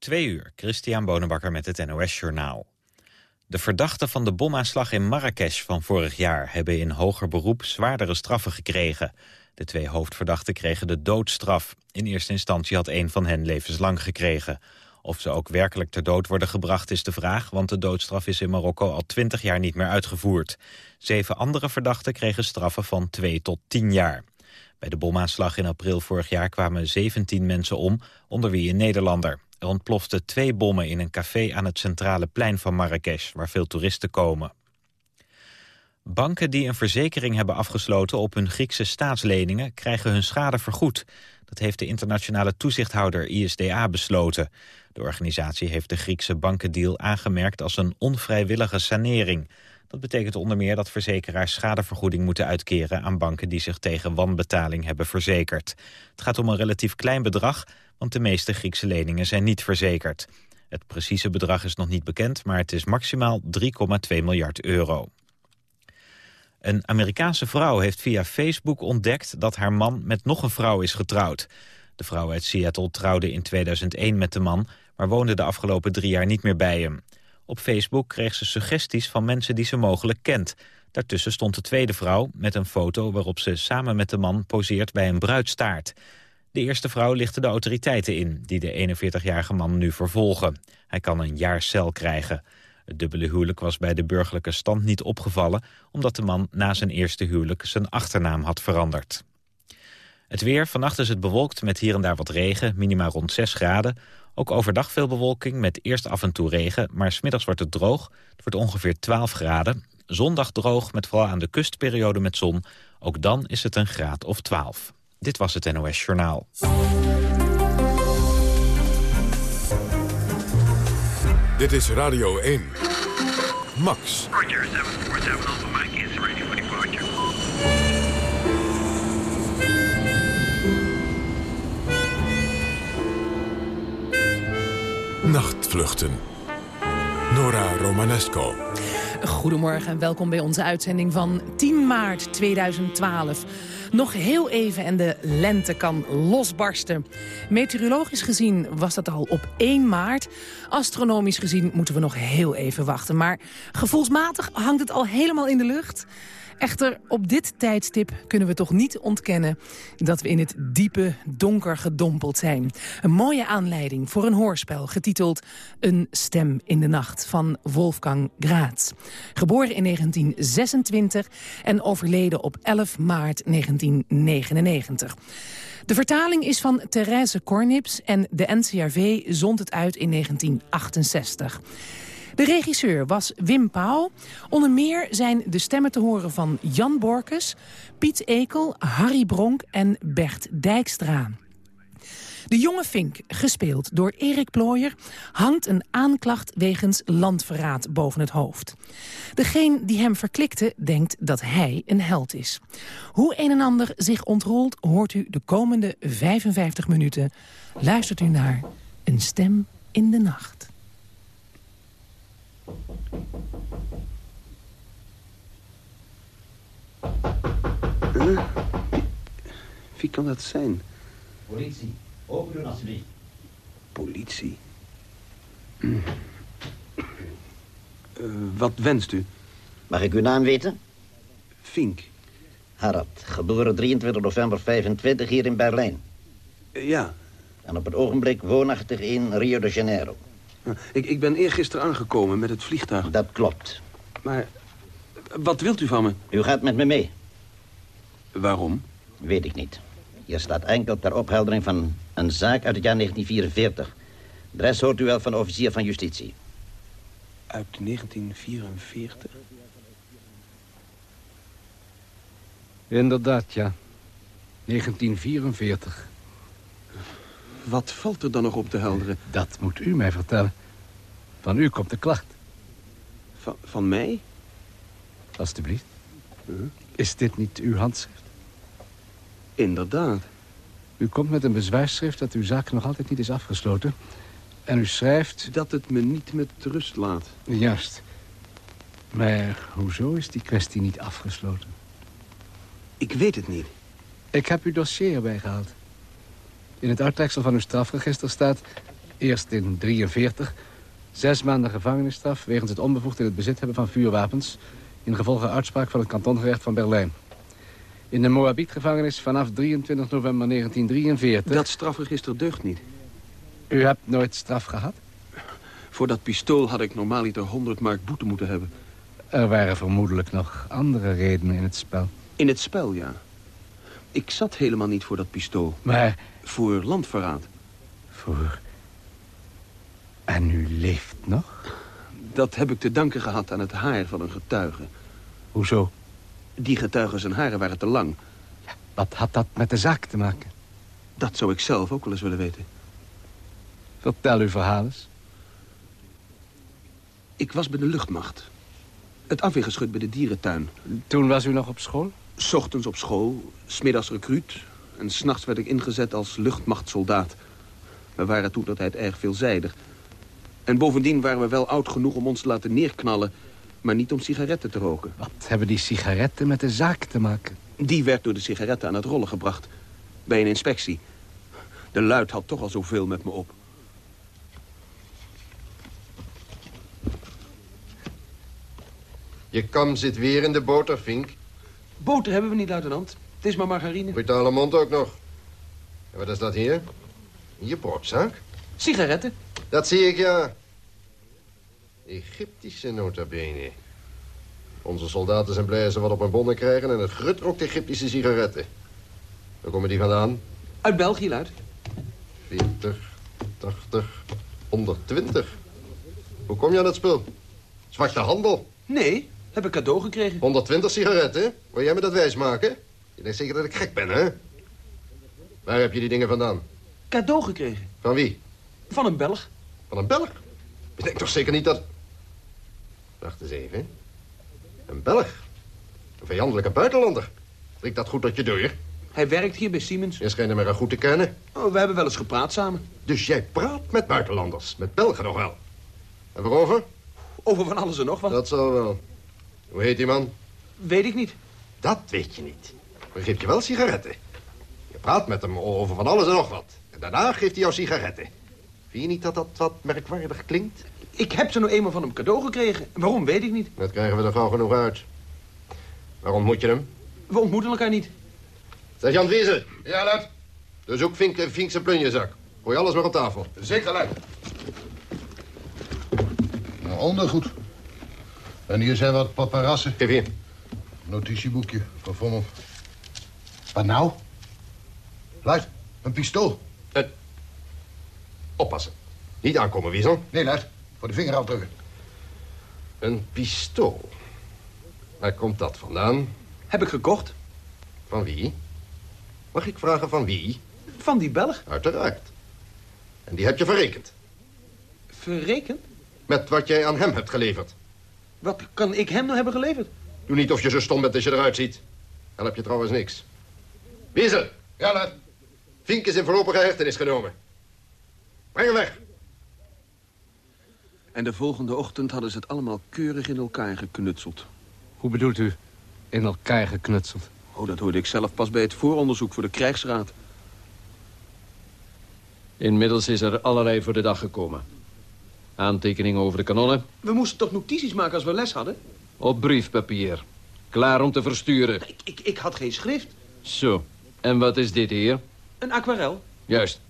Twee uur, Christian Bonenbakker met het NOS Journaal. De verdachten van de bomaanslag in Marrakesh van vorig jaar... hebben in hoger beroep zwaardere straffen gekregen. De twee hoofdverdachten kregen de doodstraf. In eerste instantie had een van hen levenslang gekregen. Of ze ook werkelijk ter dood worden gebracht is de vraag... want de doodstraf is in Marokko al twintig jaar niet meer uitgevoerd. Zeven andere verdachten kregen straffen van twee tot tien jaar. Bij de bomaanslag in april vorig jaar kwamen 17 mensen om, onder wie een Nederlander. Er ontploften twee bommen in een café aan het centrale plein van Marrakesh, waar veel toeristen komen. Banken die een verzekering hebben afgesloten op hun Griekse staatsleningen krijgen hun schade vergoed. Dat heeft de internationale toezichthouder ISDA besloten. De organisatie heeft de Griekse bankendeal aangemerkt als een onvrijwillige sanering. Dat betekent onder meer dat verzekeraars schadevergoeding moeten uitkeren aan banken die zich tegen wanbetaling hebben verzekerd. Het gaat om een relatief klein bedrag, want de meeste Griekse leningen zijn niet verzekerd. Het precieze bedrag is nog niet bekend, maar het is maximaal 3,2 miljard euro. Een Amerikaanse vrouw heeft via Facebook ontdekt dat haar man met nog een vrouw is getrouwd. De vrouw uit Seattle trouwde in 2001 met de man, maar woonde de afgelopen drie jaar niet meer bij hem. Op Facebook kreeg ze suggesties van mensen die ze mogelijk kent. Daartussen stond de tweede vrouw met een foto waarop ze samen met de man poseert bij een bruidstaart. De eerste vrouw lichtte de autoriteiten in, die de 41-jarige man nu vervolgen. Hij kan een jaar cel krijgen. Het dubbele huwelijk was bij de burgerlijke stand niet opgevallen... omdat de man na zijn eerste huwelijk zijn achternaam had veranderd. Het weer, vannacht is het bewolkt met hier en daar wat regen, minima rond 6 graden. Ook overdag veel bewolking met eerst af en toe regen, maar smiddags wordt het droog. Het wordt ongeveer 12 graden. Zondag droog met vooral aan de kustperiode met zon. Ook dan is het een graad of 12. Dit was het NOS Journaal. Dit is Radio 1. Max. Roger, 747 Alpha Mike is ready for departure. Nachtvluchten. Nora Romanesco. Goedemorgen en welkom bij onze uitzending van 10 maart 2012. Nog heel even en de lente kan losbarsten. Meteorologisch gezien was dat al op 1 maart. Astronomisch gezien moeten we nog heel even wachten. Maar gevoelsmatig hangt het al helemaal in de lucht. Echter, op dit tijdstip kunnen we toch niet ontkennen... dat we in het diepe donker gedompeld zijn. Een mooie aanleiding voor een hoorspel getiteld Een stem in de nacht van Wolfgang Graats. Geboren in 1926 en overleden op 11 maart 1999. De vertaling is van Therese Kornips en de NCRV zond het uit in 1968. De regisseur was Wim Pauw. Onder meer zijn de stemmen te horen van Jan Borkes, Piet Ekel, Harry Bronk en Bert Dijkstra. De jonge Fink, gespeeld door Erik Plooier... hangt een aanklacht wegens landverraad boven het hoofd. Degene die hem verklikte denkt dat hij een held is. Hoe een en ander zich ontrolt hoort u de komende 55 minuten. Luistert u naar Een Stem in de Nacht. Huh? Wie, kan dat zijn? Politie, open doen alsjeblieft. Politie. Eh, wat wenst u? Mag ik uw naam weten? Fink. Harad, geboren 23 november 25 hier in Berlijn. Eh, ja. En op het ogenblik woonachtig in Rio de Janeiro. Ik, ik ben eergisteren aangekomen met het vliegtuig. Dat klopt. Maar wat wilt u van me? U gaat met me mee. Waarom? Weet ik niet. Hier staat enkel ter opheldering van een zaak uit het jaar 1944. De rest hoort u wel van de officier van justitie. Uit 1944? Inderdaad, ja. 1944. Wat valt er dan nog op te helderen? Dat moet u mij vertellen. Van u komt de klacht. Van, van mij? Alsjeblieft. Is dit niet uw handschrift? Inderdaad. U komt met een bezwaarschrift dat uw zaak nog altijd niet is afgesloten. En u schrijft... Dat het me niet met rust laat. Juist. Maar hoezo is die kwestie niet afgesloten? Ik weet het niet. Ik heb uw dossier erbij gehaald. In het uittreksel van uw strafregister staat... Eerst in 43. Zes maanden gevangenisstraf wegens het onbevoegd in het bezit hebben van vuurwapens... in gevolge uitspraak van het kantongerecht van Berlijn. In de Moabit-gevangenis vanaf 23 november 1943. Dat strafregister deugt niet. U hebt nooit straf gehad? Voor dat pistool had ik normaaliter 100 mark boete moeten hebben. Er waren vermoedelijk nog andere redenen in het spel. In het spel, ja. Ik zat helemaal niet voor dat pistool. Maar Voor landverraad. voor... En u leeft nog? Dat heb ik te danken gehad aan het haar van een getuige. Hoezo? Die getuige zijn haren waren te lang. Wat had dat met de zaak te maken? Dat zou ik zelf ook wel eens willen weten. Vertel uw verhaal eens. Ik was bij de luchtmacht. Het afweergeschut bij de dierentuin. Toen was u nog op school? S ochtends op school, smiddags recruut... en s'nachts werd ik ingezet als luchtmachtsoldaat. We waren toen dat tijd erg veelzijdig. En bovendien waren we wel oud genoeg om ons te laten neerknallen... maar niet om sigaretten te roken. Wat hebben die sigaretten met de zaak te maken? Die werd door de sigaretten aan het rollen gebracht. Bij een inspectie. De luid had toch al zoveel met me op. Je kam zit weer in de boter, Vink. Boter hebben we niet, luitenant. Het is maar margarine. Brutale mond ook nog. En wat is dat hier? Je broodzaak? Sigaretten. Dat zie ik, ja. Egyptische nota bene. Onze soldaten zijn blij als ze wat op hun bonnen krijgen... en het grut rookt Egyptische sigaretten. Waar komen die vandaan? Uit België, luid. 40, 80, 120. Hoe kom je aan het spul? Zwarte handel. Nee, heb ik cadeau gekregen. 120 sigaretten? Wil jij me dat wijsmaken? Je denkt zeker dat ik gek ben, hè? Waar heb je die dingen vandaan? Cadeau gekregen. Van wie? Van een Belg. Van een Belg? Je denkt toch zeker niet dat... Wacht eens even. Een Belg? Een vijandelijke buitenlander. Drinkt dat goed tot je deur? Hij werkt hier bij Siemens. Je schijnt hem erg goed te kennen. Oh, we hebben wel eens gepraat samen. Dus jij praat met buitenlanders. Met Belgen nog wel. En waarover? Over van alles en nog wat. Dat zal wel. Hoe heet die man? Weet ik niet. Dat weet je niet. Maar geeft je wel sigaretten. Je praat met hem over van alles en nog wat. En daarna geeft hij jou sigaretten. Vind je niet dat dat wat merkwaardig klinkt? Ik heb ze nou eenmaal van hem cadeau gekregen. Waarom, weet ik niet. Dat krijgen we er gauw genoeg uit. Waar ontmoet je hem? We ontmoeten elkaar niet. Sergeant Wieser. Ja, luid. Dus ook Vink, Vink zijn plunjezak. Gooi alles maar op tafel. Zeker, luid. Nou, ondergoed. En hier zijn wat paparassen. Geef hier. Notitieboekje van Vommel. Wat nou? Luid, een pistool. Oppassen. Niet aankomen, Wiesel. Nee, luid. Voor de vingerafdrukken. Een pistool. Waar komt dat vandaan? Heb ik gekocht. Van wie? Mag ik vragen van wie? Van die Belg. Uiteraard. En die heb je verrekend. Verrekend? Met wat jij aan hem hebt geleverd. Wat kan ik hem nou hebben geleverd? Doe niet of je zo stom bent als je eruit ziet. Dan heb je trouwens niks. Wiesel. Ja, luid. Vink is in voorlopige hechtenis genomen. Breng hem weg. En de volgende ochtend hadden ze het allemaal keurig in elkaar geknutseld. Hoe bedoelt u? In elkaar geknutseld. Oh, dat hoorde ik zelf pas bij het vooronderzoek voor de krijgsraad. Inmiddels is er allerlei voor de dag gekomen. Aantekeningen over de kanonnen. We moesten toch notities maken als we les hadden? Op briefpapier. Klaar om te versturen. Ik, ik, ik had geen schrift. Zo. En wat is dit hier? Een aquarel. Juist.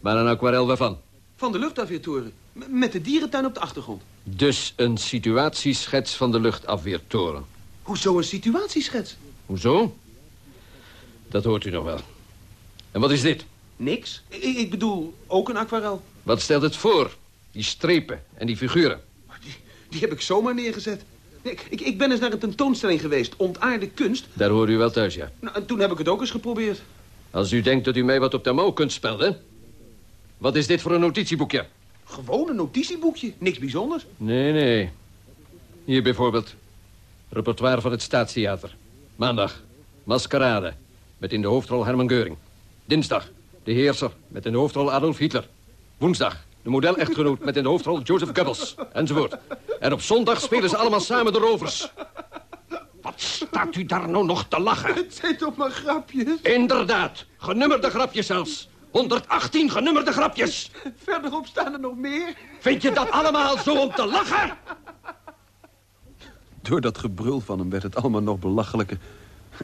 Maar een aquarel waarvan? Van de luchtafweertoren. Met de dierentuin op de achtergrond. Dus een situatieschets van de luchtafweertoren. Hoezo een situatieschets? Hoezo? Dat hoort u nog wel. En wat is dit? Niks. Ik, ik bedoel, ook een aquarel. Wat stelt het voor? Die strepen en die figuren. Die heb ik zomaar neergezet. Ik, ik, ik ben eens naar een tentoonstelling geweest, ontaarde kunst. Daar hoort u wel thuis, ja. Nou, en toen heb ik het ook eens geprobeerd. Als u denkt dat u mij wat op de mouw kunt spelden... Wat is dit voor een notitieboekje? Gewoon een notitieboekje, niks bijzonders. Nee, nee. Hier bijvoorbeeld. Repertoire van het Staatstheater. Maandag. Maskerade. Met in de hoofdrol Herman Geuring. Dinsdag. De Heerser. Met in de hoofdrol Adolf Hitler. Woensdag. De model-echtgenoot met in de hoofdrol Joseph Goebbels. Enzovoort. En op zondag spelen ze allemaal samen de rovers. Wat staat u daar nou nog te lachen? Het zijn toch maar grapjes? Inderdaad. Genummerde grapjes zelfs. 118 genummerde grapjes. Verderop staan er nog meer. Vind je dat allemaal zo om te lachen? Door dat gebrul van hem werd het allemaal nog belachelijker.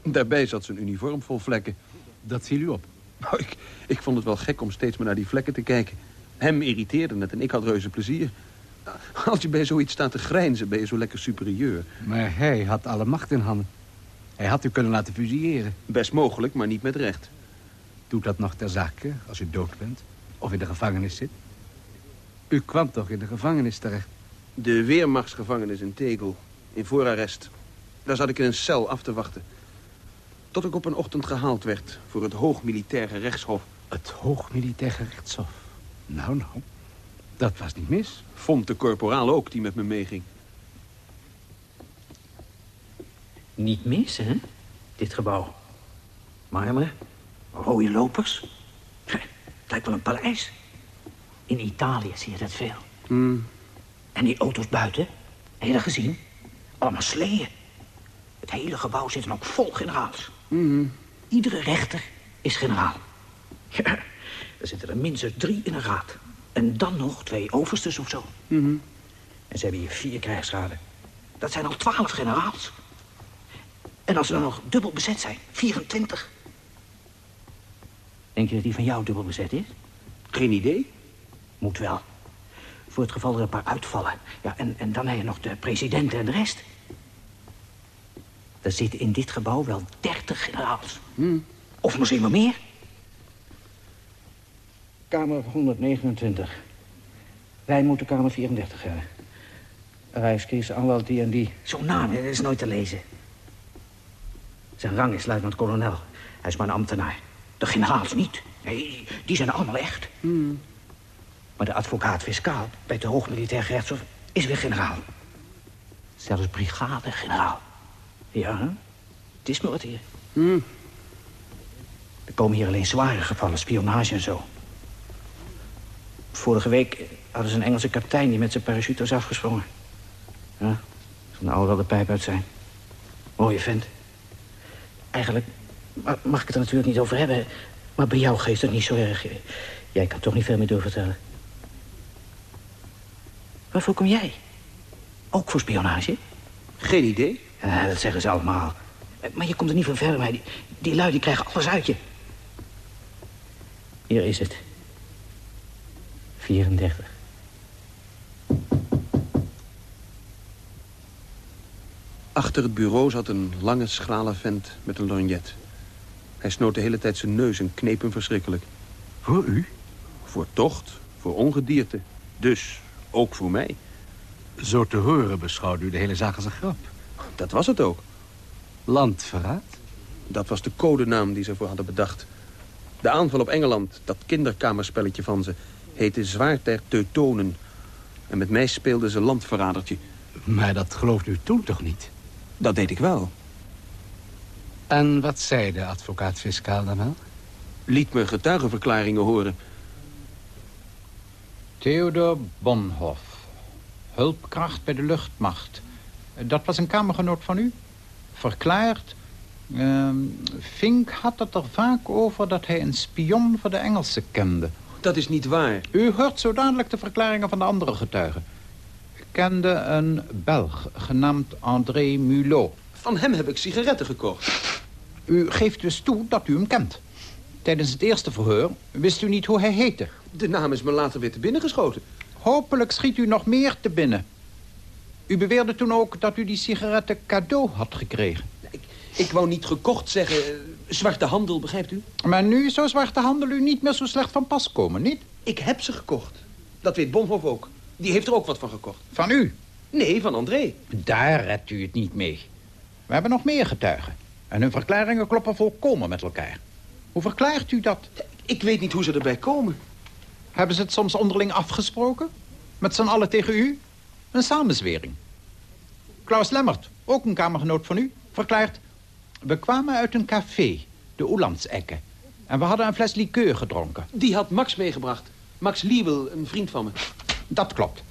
Daarbij zat zijn uniform vol vlekken. Dat viel u op. Nou, ik, ik vond het wel gek om steeds maar naar die vlekken te kijken. Hem irriteerde het en ik had reuze plezier. Als je bij zoiets staat te grijnzen, ben je zo lekker superieur. Maar hij had alle macht in handen. Hij had u kunnen laten fusilleren. Best mogelijk, maar niet met recht. Doet dat nog ter zake als u dood bent? Of in de gevangenis zit? U kwam toch in de gevangenis terecht? De Weermachtsgevangenis in Tegel, in voorarrest. Daar zat ik in een cel af te wachten. Tot ik op een ochtend gehaald werd voor het Hoog Militair Gerechtshof. Het Hoog Militair Gerechtshof? Nou, nou. Dat was niet mis. Vond de korporaal ook, die met me meeging. Niet mis, hè? Dit gebouw. Marmer, rode lopers. Het lijkt wel een paleis. In Italië zie je dat veel. Hmm. En die auto's buiten, heb je dat gezien? Allemaal sleeën. Het hele gebouw zit dan ook vol generaals. Hmm. Iedere rechter is generaal. Ja, er zitten er minstens drie in een raad. En dan nog twee overstes of zo. Hmm. En ze hebben hier vier krijgsraden. Dat zijn al twaalf generaals. En als ze dan nog dubbel bezet zijn, 24. Denk je dat die van jou dubbel bezet is? Geen idee. Moet wel. Voor het geval er een paar uitvallen. Ja, en, en dan heb je nog de president en de rest. Er zitten in dit gebouw wel 30 generaals. Hmm. Of misschien wel meer. Kamer 129. Wij moeten kamer 34 hebben. Rijfskies, aanwalt die en die. Zo'n naam, dat is nooit te lezen. Zijn rang is luitenant-kolonel. Hij is maar een ambtenaar. De generaals niet. Nee, die zijn allemaal echt. Hmm. Maar de advocaat-fiscaal bij het Hoog Militair Gerechtshof is weer generaal. Zelfs brigade-generaal. Ja, hè? het is me wat hier. Hmm. Er komen hier alleen zware gevallen, spionage en zo. Vorige week hadden ze een Engelse kapitein die met zijn parachute was afgesprongen. Ja, van de oude de pijp uit zijn. Mooie vent. Eigenlijk ma- mag ik het er natuurlijk niet over hebben. Maar bij jou geeft het niet zo erg. Jij kan toch niet veel meer doorvertellen. Waarvoor kom jij? Ook voor spionage? Geen idee. Ja, dat zeggen ze allemaal. Maar je komt er niet van verder mee. Die, die lui die krijgen alles uit je. Hier is het. 34. Achter het bureau zat een lange, schrale vent met een lorgnet. Hij snoot de hele tijd zijn neus en kneep hem verschrikkelijk. Voor u? Voor tocht, voor ongedierte. Dus ook voor mij. Zo te horen beschouwde u de hele zaak als een grap. Dat was het ook. Landverraad? Dat was de codenaam die ze voor hadden bedacht. De aanval op Engeland, dat kinderkamerspelletje van ze... heette Zwaard der Teutonen. En met mij speelden ze landverradertje. Maar dat geloofde u toen toch niet? Dat deed ik wel. En wat zei de advocaat-fiscaal dan wel? Liet me getuigenverklaringen horen. Theodor Bonhoff. Hulpkracht bij de luchtmacht. Dat was een kamergenoot van u? Verklaard? Ehm, Fink had het er vaak over dat hij een spion voor de Engelsen kende. Dat is niet waar. U hoort zo dadelijk de verklaringen van de andere getuigen. U kende een Belg genaamd André Mulot. Van hem heb ik sigaretten gekocht. U geeft dus toe dat u hem kent. Tijdens het eerste verhoor wist u niet hoe hij heette. De naam is me later weer te binnen geschoten. Hopelijk schiet u nog meer te binnen. U beweerde toen ook dat u die sigaretten cadeau had gekregen. Ik, ik wou niet gekocht zeggen. eh, zwarte handel, begrijpt u? Maar nu zou zwarte handel u niet meer zo slecht van pas komen, niet? Ik heb ze gekocht. Dat weet Bonhoff ook. Die heeft er ook wat van gekocht. Van u? Nee, van André. Daar redt u het niet mee. We hebben nog meer getuigen. En hun verklaringen kloppen volkomen met elkaar. Hoe verklaart u dat? Ik weet niet hoe ze erbij komen. Hebben ze het soms onderling afgesproken? Met z'n allen tegen u? Een samenzwering. Klaus Lemmert, ook een kamergenoot van u, verklaart... We kwamen uit een café, de Oelandsekke. En we hadden een fles liqueur gedronken. Die had Max meegebracht. Max Liewel, een vriend van me. Dat klopt.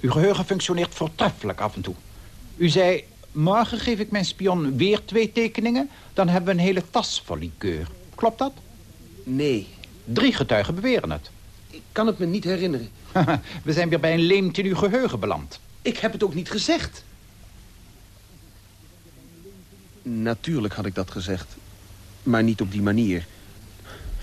Uw geheugen functioneert voortreffelijk af en toe. U zei, morgen geef ik mijn spion weer twee tekeningen... dan hebben we een hele tas vol liqueur. Klopt dat? Nee, Drie getuigen beweren het. Ik kan het me niet herinneren. We zijn weer bij een leemte in uw geheugen beland. Ik heb het ook niet gezegd. Natuurlijk had ik dat gezegd. Maar niet op die manier.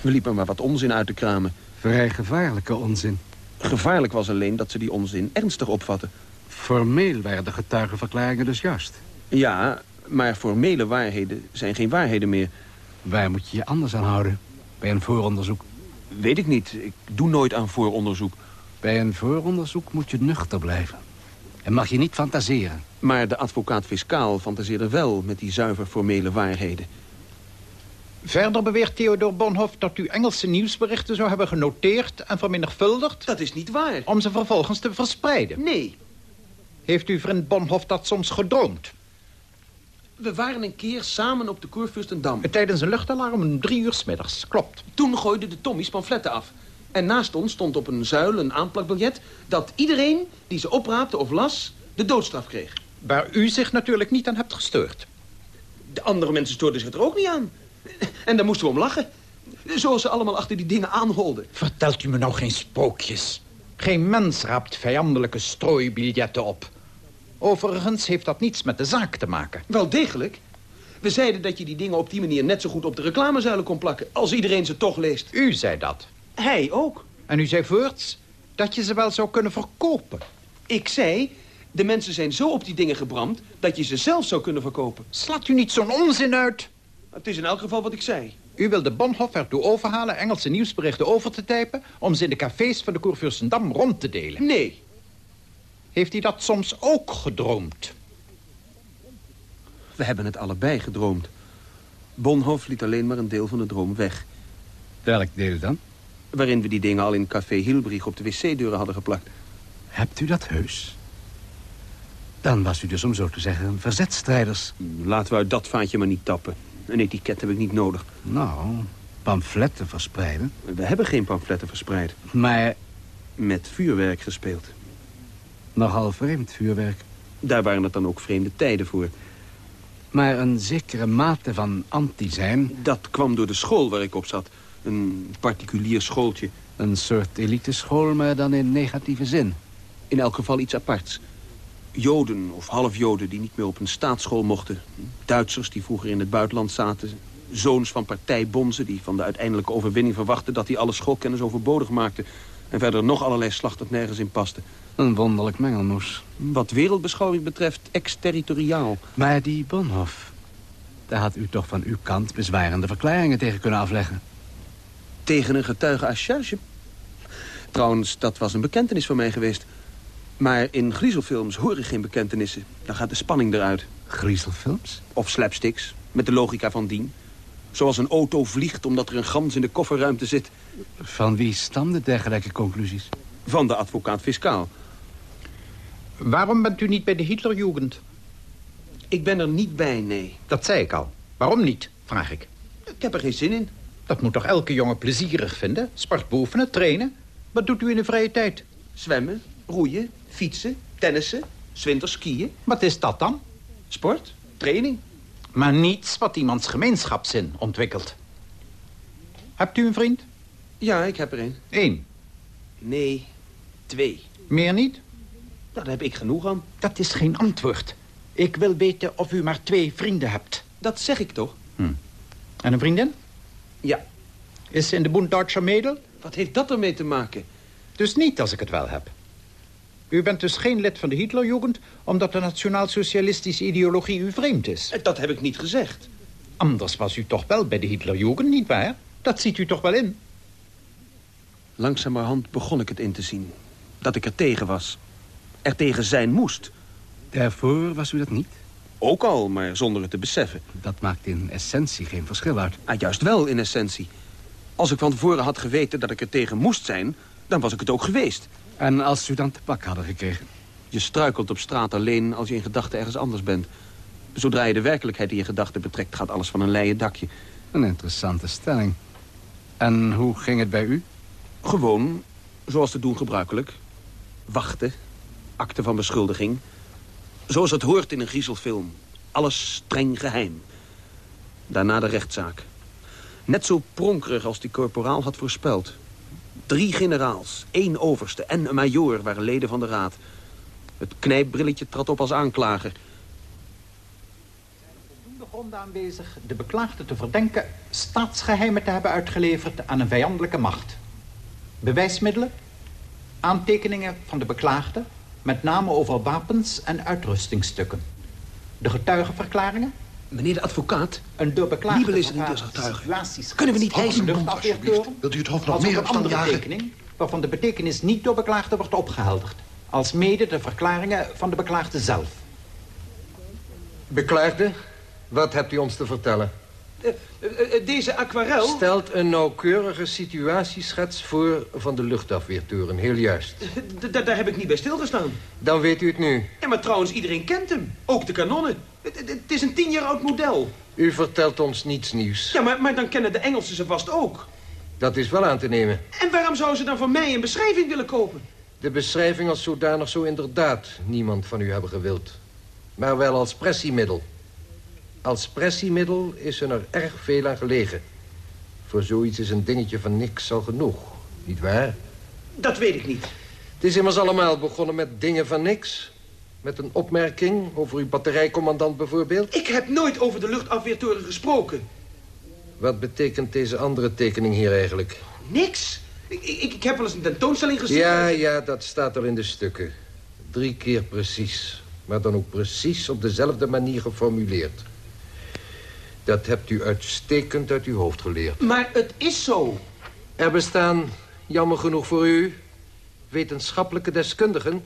We liepen maar wat onzin uit te kramen. Vrij gevaarlijke onzin. Gevaarlijk was alleen dat ze die onzin ernstig opvatten. Formeel waren de getuigenverklaringen dus juist. Ja, maar formele waarheden zijn geen waarheden meer. Waar moet je je anders aan houden? Bij een vooronderzoek? Weet ik niet. Ik doe nooit aan vooronderzoek. Bij een vooronderzoek moet je nuchter blijven. En mag je niet fantaseren. Maar de advocaat-fiscaal fantaseerde wel met die zuiver formele waarheden. Verder beweert Theodor Bonhoff dat u Engelse nieuwsberichten zou hebben genoteerd en vermenigvuldigd... Dat is niet waar. Om ze vervolgens te verspreiden. Nee. Heeft uw vriend Bonhoff dat soms gedroomd? We waren een keer samen op de Koerfürstendam. Tijdens een luchtalarm om drie uur 's middags, klopt. Toen gooiden de Tommies pamfletten af. En naast ons stond op een zuil een aanplakbiljet... dat iedereen die ze opraapte of las, de doodstraf kreeg. Waar u zich natuurlijk niet aan hebt gestoord. De andere mensen stoorden zich er ook niet aan. En daar moesten we om lachen. Zoals ze allemaal achter die dingen aanholden. Vertelt u me nou geen spookjes. Geen mens raapt vijandelijke strooibiljetten op. Overigens heeft dat niets met de zaak te maken. Wel degelijk. We zeiden dat je die dingen op die manier net zo goed op de reclamezuilen kon plakken... als iedereen ze toch leest. U zei dat. Hij ook. En u zei voorts dat je ze wel zou kunnen verkopen. Ik zei, de mensen zijn zo op die dingen gebrand... dat je ze zelf zou kunnen verkopen. Slaat u niet zo'n onzin uit. Het is in elk geval wat ik zei. U wilde Bonhoff ertoe overhalen Engelse nieuwsberichten over te typen... om ze in de cafés van de Koerfürstendam rond te delen. Nee. Heeft hij dat soms ook gedroomd? We hebben het allebei gedroomd. Bonhoff liet alleen maar een deel van de droom weg. Welk deel dan? Waarin we die dingen al in Café Hilbrich op de wc-deuren hadden geplakt. Hebt u dat heus? Dan was u dus om zo te zeggen verzetstrijders. Laten we uit dat vaatje maar niet tappen. Een etiket heb ik niet nodig. Nou, pamfletten verspreiden. We hebben geen pamfletten verspreid. Maar Met vuurwerk gespeeld. Nogal vreemd vuurwerk. Daar waren het dan ook vreemde tijden voor. Maar een zekere mate van anti zijn... Dat kwam door de school waar ik op zat. Een particulier schooltje. Een soort eliteschool, maar dan in negatieve zin. In elk geval iets aparts. Joden of halfjoden die niet meer op een staatsschool mochten. Duitsers die vroeger in het buitenland zaten. Zoons van partijbonzen die van de uiteindelijke overwinning verwachten... dat die alle schoolkennis overbodig maakten. En verder nog allerlei slag dat nergens in paste. Een wonderlijk mengelmoes. Wat wereldbeschouwing betreft exterritoriaal. Maar die Bonhoff... daar had u toch van uw kant bezwarende verklaringen tegen kunnen afleggen. Tegen een getuige à charge? Trouwens, dat was een bekentenis van mij geweest. Maar in griezelfilms hoor ik geen bekentenissen. Dan gaat de spanning eruit. Griezelfilms? Of slapsticks, met de logica van dien. Zoals een auto vliegt omdat er een gans in de kofferruimte zit. Van wie stamden dergelijke conclusies? Van de advocaat-fiscaal. Waarom bent u niet bij de Hitlerjugend? Ik ben er niet bij, nee. Dat zei ik al. Waarom niet, vraag ik. Ik heb er geen zin in. Dat moet toch elke jongen plezierig vinden? Sport beoefenen, trainen. Wat doet u in de vrije tijd? Zwemmen, roeien, fietsen, tennissen, zwinters skiën. Wat is dat dan? Sport, training. Maar niets wat iemands gemeenschapszin ontwikkelt. Hebt u een vriend? Ja, ik heb er een. Eén. Nee, twee. Meer niet? Daar heb ik genoeg aan. Dat is geen antwoord. Ik wil weten of u maar twee vrienden hebt. Dat zeg ik toch? En een vriendin? Ja. Is ze in de Bund Deutscher Mädel? Wat heeft dat ermee te maken? Dus niet als ik het wel heb. U bent dus geen lid van de Hitlerjugend... omdat de nationaal-socialistische ideologie u vreemd is. Dat heb ik niet gezegd. Anders was u toch wel bij de Hitlerjugend, niet waar? Dat ziet u toch wel in? Langzamerhand begon ik het in te zien. Dat ik er tegen was. Er tegen zijn moest. Daarvoor was u dat niet? Ook al, maar zonder het te beseffen. Dat maakt in essentie geen verschil uit. Ah, juist wel, in essentie. Als ik van tevoren had geweten dat ik er tegen moest zijn... dan was ik het ook geweest. En als u dan te pak hadden gekregen? Je struikelt op straat alleen als je in gedachten ergens anders bent. Zodra je de werkelijkheid in je gedachten betrekt... gaat alles van een leien dakje. Een interessante stelling. En hoe ging het bij u? Gewoon, zoals te doen gebruikelijk. Wachten, akte van beschuldiging. Zoals het hoort in een griezelfilm. Alles streng geheim. Daarna de rechtszaak. Net zo pronkerig als die corporaal had voorspeld. Drie generaals, één overste en een majoor waren leden van de raad. Het knijpbrilletje trad op als aanklager. voldoende gronden aanwezig de beklaagde te verdenken staatsgeheimen te hebben uitgeleverd aan een vijandelijke macht. Bewijsmiddelen, aantekeningen van de beklaagde, met name over wapens en uitrustingstukken. De getuigenverklaringen. Meneer de advocaat, een door beklaagde Liebel is er niet als getuige. Kunnen we niet luchtafweertoren, Wilt u het hoofd nog als meer op een stand andere jagen? tekening, waarvan de betekenis niet door beklaagde wordt opgehelderd. Als mede de verklaringen van de beklaagde zelf. Beklaagde, wat hebt u ons te vertellen? Eh, deze aquarel... Stelt een nauwkeurige situatieschets voor van de luchtafweertoren, heel juist. Daar heb ik niet bij stilgestaan. Dan weet u het nu. Ja, maar trouwens, iedereen kent hem. Ook de kanonnen. Het is een tien jaar oud model. U vertelt ons niets nieuws. Ja, maar, maar dan kennen de Engelsen ze vast ook. Dat is wel aan te nemen. En waarom zouden ze dan van mij een beschrijving willen kopen? De beschrijving als zodanig zou inderdaad niemand van u hebben gewild. Maar wel als pressiemiddel. Als pressiemiddel is er nog erg veel aan gelegen. Voor zoiets is een dingetje van niks al genoeg, niet waar? Dat weet ik niet. Het is immers allemaal begonnen met dingen van niks. Met een opmerking over uw batterijcommandant bijvoorbeeld. Ik heb nooit over de luchtafweertoren gesproken. Wat betekent deze andere tekening hier eigenlijk? Niks. Ik, ik, ik heb wel eens een tentoonstelling gezien. Ja, ja, dat staat er in de stukken. Drie keer precies. Maar dan ook precies op dezelfde manier geformuleerd. Dat hebt u uitstekend uit uw hoofd geleerd. Maar het is zo. Er bestaan, jammer genoeg voor u, wetenschappelijke deskundigen...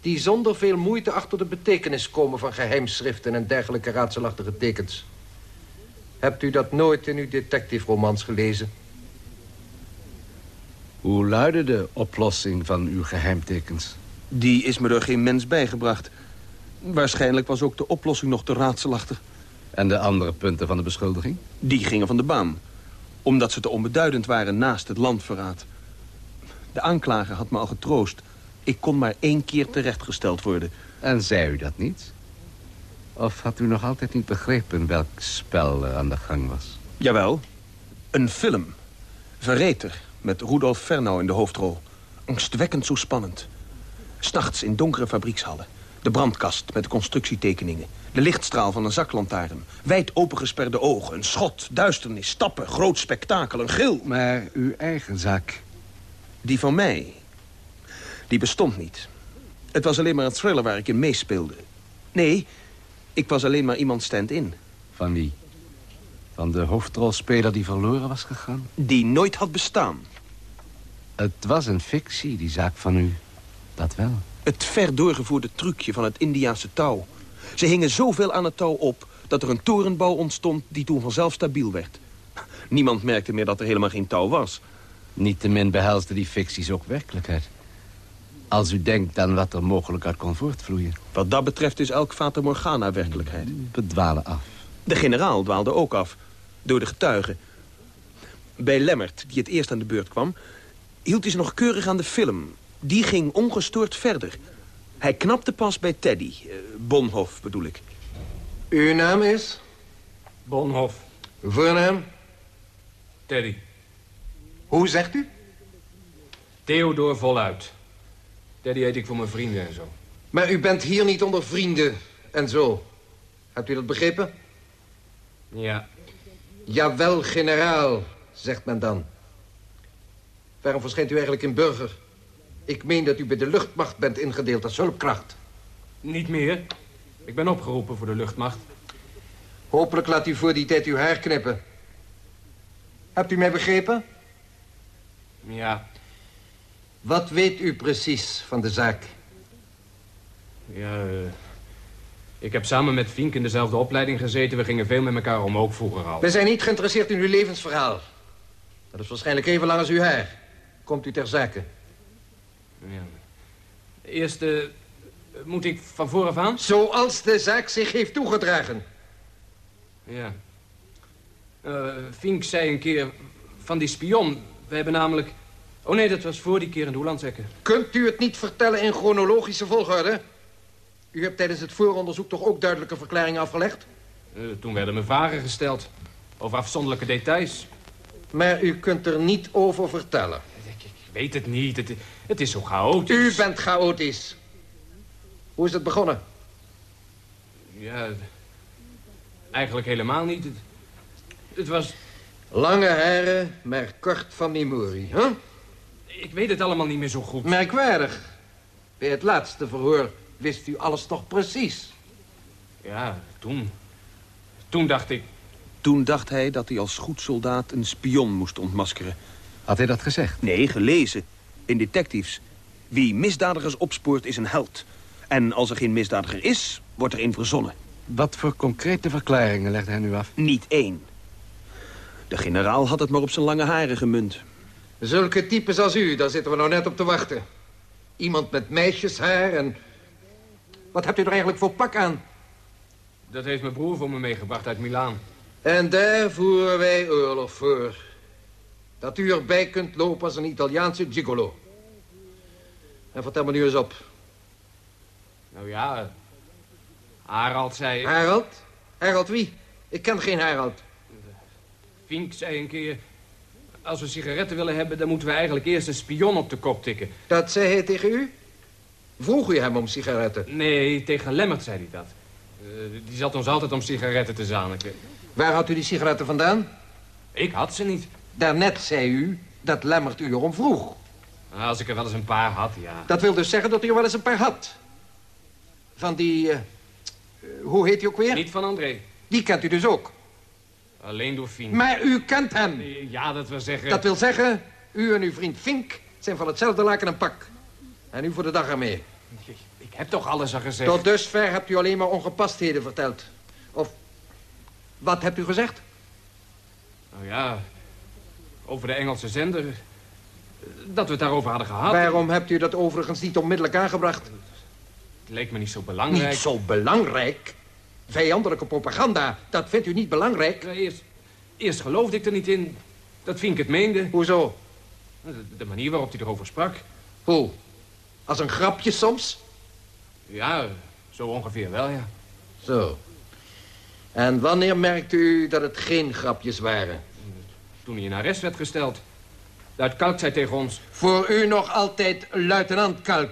die zonder veel moeite achter de betekenis komen van geheimschriften... en dergelijke raadselachtige tekens. Hebt u dat nooit in uw detective-romans gelezen? Hoe luidde de oplossing van uw geheimtekens? Die is me door geen mens bijgebracht. Waarschijnlijk was ook de oplossing nog te raadselachtig. En de andere punten van de beschuldiging? Die gingen van de baan. Omdat ze te onbeduidend waren naast het landverraad. De aanklager had me al getroost. Ik kon maar één keer terechtgesteld worden. En zei u dat niet? Of had u nog altijd niet begrepen welk spel er aan de gang was? Jawel. Een film. Verreter. Met Rudolf Fernau in de hoofdrol. Angstwekkend zo spannend. S'nachts in donkere fabriekshallen. De brandkast met de constructietekeningen. De lichtstraal van een zaklantaarn. Wijd opengesperde ogen. Een schot. Duisternis. Stappen. Groot spektakel. Een gil. Maar uw eigen zaak? Die van mij. Die bestond niet. Het was alleen maar een thriller waar ik in meespeelde. Nee, ik was alleen maar iemand stand-in. Van wie? Van de hoofdrolspeler die verloren was gegaan? Die nooit had bestaan. Het was een fictie, die zaak van u. Dat wel. Het ver doorgevoerde trucje van het Indiaanse touw. Ze hingen zoveel aan het touw op dat er een torenbouw ontstond die toen vanzelf stabiel werd. Niemand merkte meer dat er helemaal geen touw was. Niettemin behelsde die ficties ook werkelijkheid. Als u denkt aan wat er mogelijk uit kon voortvloeien. Wat dat betreft is elk Fata Morgana werkelijkheid. We dwalen af. De generaal dwaalde ook af. Door de getuigen. Bij Lemmert, die het eerst aan de beurt kwam... hield hij zich nog keurig aan de film. Die ging ongestoord verder. Hij knapte pas bij Teddy. eh, Bonhoff bedoel ik. Uw naam is? Bonhoff. Voornaam? Teddy. Hoe zegt u? Theodor voluit. Teddy heet ik voor mijn vrienden en zo. Maar u bent hier niet onder vrienden en zo. Hebt u dat begrepen? Ja. Jawel, generaal, zegt men dan. Waarom verschijnt u eigenlijk in burger? Ik meen dat u bij de luchtmacht bent ingedeeld als hulpkracht. Niet meer. Ik ben opgeroepen voor de luchtmacht. Hopelijk laat u voor die tijd uw haar knippen. Hebt u mij begrepen? Ja. Wat weet u precies van de zaak? Ja, eh, Ik heb samen met Vink in dezelfde opleiding gezeten. We gingen veel met elkaar om, ook vroeger al. We zijn niet geïnteresseerd in uw levensverhaal. Dat is waarschijnlijk even lang als uw haar. Komt u ter zake? Ja. Eerst eh, moet ik van vooraf aan? Zoals de zaak zich heeft toegedragen. Ja. Eh Vink zei een keer van die spion. We hebben namelijk... Oh nee, dat was voor die keer in de Oelandzekken. Kunt u het niet vertellen in chronologische volgorde? U hebt tijdens het vooronderzoek toch ook duidelijke verklaringen afgelegd? Eh, toen werden me vragen gesteld over afzonderlijke details. Maar u kunt er niet over vertellen. Ik weet het niet. Het, het is zo chaotisch. U bent chaotisch. Hoe is het begonnen? Ja, eigenlijk helemaal niet. Het, het was... Lange haren, maar kort van memorie, hè? Ik weet het allemaal niet meer zo goed. Merkwaardig. Bij het laatste verhoor wist u alles toch precies? Ja, toen. Toen dacht ik... Toen dacht hij dat hij als goed soldaat een spion moest ontmaskeren. Had hij dat gezegd? Nee, gelezen. In Detectives. Wie misdadigers opspoort is een held. En als er geen misdadiger is, wordt er een verzonnen. Wat voor concrete verklaringen legde hij nu af? Niet één. De generaal had het maar op zijn lange haren gemunt. Zulke types als u, daar zitten we nou net op te wachten. Iemand met meisjeshaar en... Wat hebt u er eigenlijk voor pak aan? Dat heeft mijn broer voor me meegebracht uit Milaan. En daar voeren wij oorlog voor. Dat u erbij kunt lopen als een Italiaanse gigolo. En vertel me nu eens op. Nou ja, Harald zei... Harald? Harald wie? Ik ken geen Harald. Fink zei een keer... Als we sigaretten willen hebben, dan moeten we eigenlijk eerst een spion op de kop tikken. Dat zei hij tegen u? Vroeg u hem om sigaretten? Nee, tegen Lemmert zei hij dat. Uh, die zat ons altijd om sigaretten te zaniken. Waar had u die sigaretten vandaan? Ik had ze niet. Daarnet zei u dat Lemmert u erom vroeg. Nou, als ik er wel eens een paar had, ja. Dat wil dus zeggen dat u er wel eens een paar had. Van die... Uh, hoe heet hij ook weer? Niet van André. Die kent u dus ook? Alleen door Fink. Maar u kent hem? Ja, dat wil zeggen... Dat wil zeggen, u en uw vriend Fink zijn van hetzelfde laken en pak. En u voor de dag ermee. Ik heb toch alles al gezegd? Tot dusver hebt u alleen maar ongepastheden verteld. Of, wat hebt u gezegd? Nou ja, over de Engelse zender. Dat we het daarover hadden gehad. Waarom hebt u dat overigens niet onmiddellijk aangebracht? Het leek me niet zo belangrijk. Niet zo belangrijk? Vijandelijke propaganda, dat vindt u niet belangrijk? Ja, eerst, eerst geloofde ik er niet in dat Vink het meende. Hoezo? De, de manier waarop hij erover sprak. Hoe? Als een grapje soms? Ja, zo ongeveer wel, ja. Zo. En wanneer merkte u dat het geen grapjes waren? Toen hij in arrest werd gesteld. Luid Kalk zei tegen ons... Voor u nog altijd luitenant Kalk.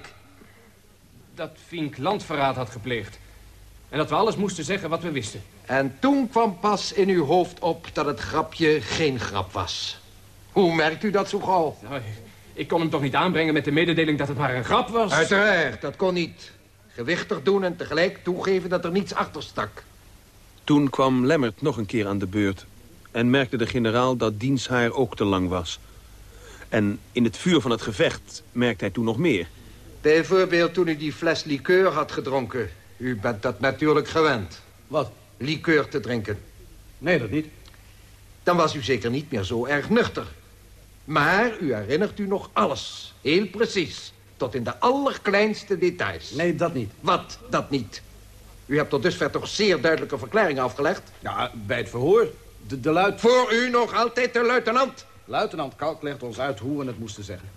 Dat Vink landverraad had gepleegd. En dat we alles moesten zeggen wat we wisten. En toen kwam pas in uw hoofd op dat het grapje geen grap was. Hoe merkt u dat zo gauw? Nou, ik kon hem toch niet aanbrengen met de mededeling dat het maar een grap was? Uiteraard, dat kon niet. Gewichtig doen en tegelijk toegeven dat er niets achter stak. Toen kwam Lemmert nog een keer aan de beurt... en merkte de generaal dat diens haar ook te lang was. En in het vuur van het gevecht merkte hij toen nog meer. Bijvoorbeeld toen u die fles liqueur had gedronken. U bent dat natuurlijk gewend. Wat? Liqueur te drinken. Nee, dat niet. Dan was u zeker niet meer zo erg nuchter. Maar u herinnert u nog alles. Heel precies. Tot in de allerkleinste details. Nee, dat niet. Wat, dat niet? U hebt tot dusver toch zeer duidelijke verklaringen afgelegd? Ja, bij het verhoor. De, de luid... Voor u nog altijd de luitenant? Luitenant Kalk legt ons uit hoe we het moesten zeggen.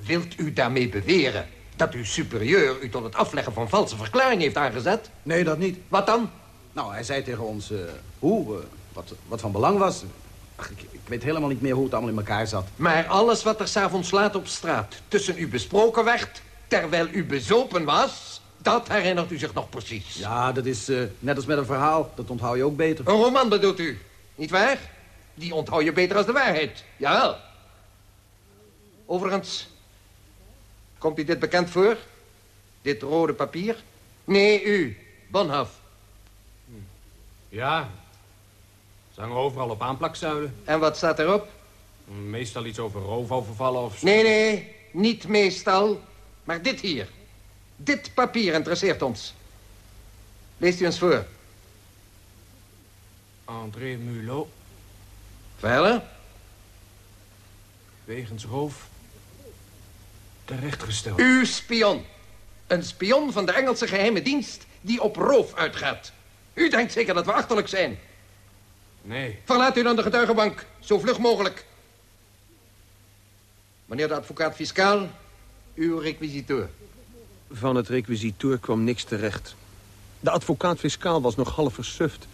Wilt u daarmee beweren dat uw superieur u tot het afleggen van valse verklaringen heeft aangezet? Nee, dat niet. Wat dan? Nou, hij zei tegen ons uh, hoe, uh, wat, wat van belang was. Ach, ik, ik, weet helemaal niet meer hoe het allemaal in elkaar zat. Maar alles wat er s'avonds laat op straat tussen u besproken werd... terwijl u bezopen was, dat herinnert u zich nog precies. Ja, dat is uh, net als met een verhaal. Dat onthoud je ook beter. Een roman bedoelt u, niet waar? Die onthoud je beter als de waarheid. Jawel. Overigens, komt u dit bekend voor? Dit rode papier? Nee, u, Bonhoff. Ja, ze hangen overal op aanplakzuilen. En wat staat erop? Meestal iets over roofovervallen of zo. Nee, nee, niet meestal. Maar dit hier. Dit papier interesseert ons. Leest u eens voor. André Mulot. Verder? Wegens roof. Terechtgesteld. Uw spion. Een spion van de Engelse geheime dienst die op roof uitgaat. U denkt zeker dat we achterlijk zijn. Nee. Verlaat u dan de getuigenbank, zo vlug mogelijk. Meneer de advocaat-fiscaal, uw requisiteur. Van het requisiteur kwam niks terecht. De advocaat-fiscaal was nog half versuft.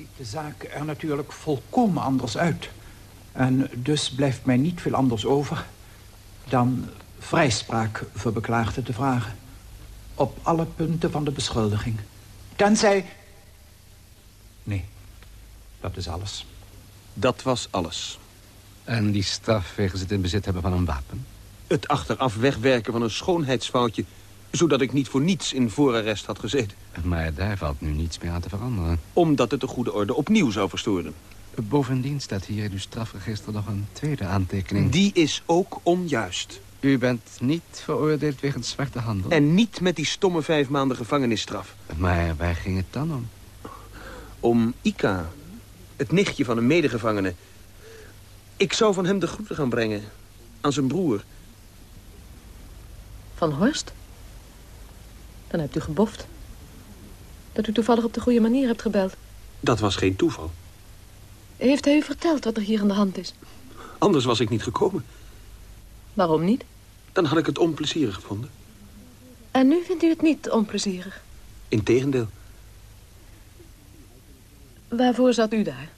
Ziet de zaak er natuurlijk volkomen anders uit. En dus blijft mij niet veel anders over... dan vrijspraak voor beklaagde te vragen. Op alle punten van de beschuldiging. Tenzij... Nee, dat is alles. Dat was alles. En die straf wegens het in bezit hebben van een wapen? Het achteraf wegwerken van een schoonheidsfoutje... zodat ik niet voor niets in voorarrest had gezeten. Maar daar valt nu niets meer aan te veranderen. Omdat het de goede orde opnieuw zou verstoren. Bovendien staat hier in uw strafregister nog een tweede aantekening. Die is ook onjuist. U bent niet veroordeeld wegens zwarte handel? En niet met die stomme vijf maanden gevangenisstraf. Maar waar ging het dan om? Om Ika, het nichtje van een medegevangene. Ik zou van hem de groeten gaan brengen. Aan zijn broer. Van Horst? Dan hebt u geboft. Dat u toevallig op de goede manier hebt gebeld. Dat was geen toeval. Heeft hij u verteld wat er hier aan de hand is? Anders was ik niet gekomen. Waarom niet? Dan had ik het onplezierig gevonden. En nu vindt u het niet onplezierig? Integendeel. Waarvoor zat u daar?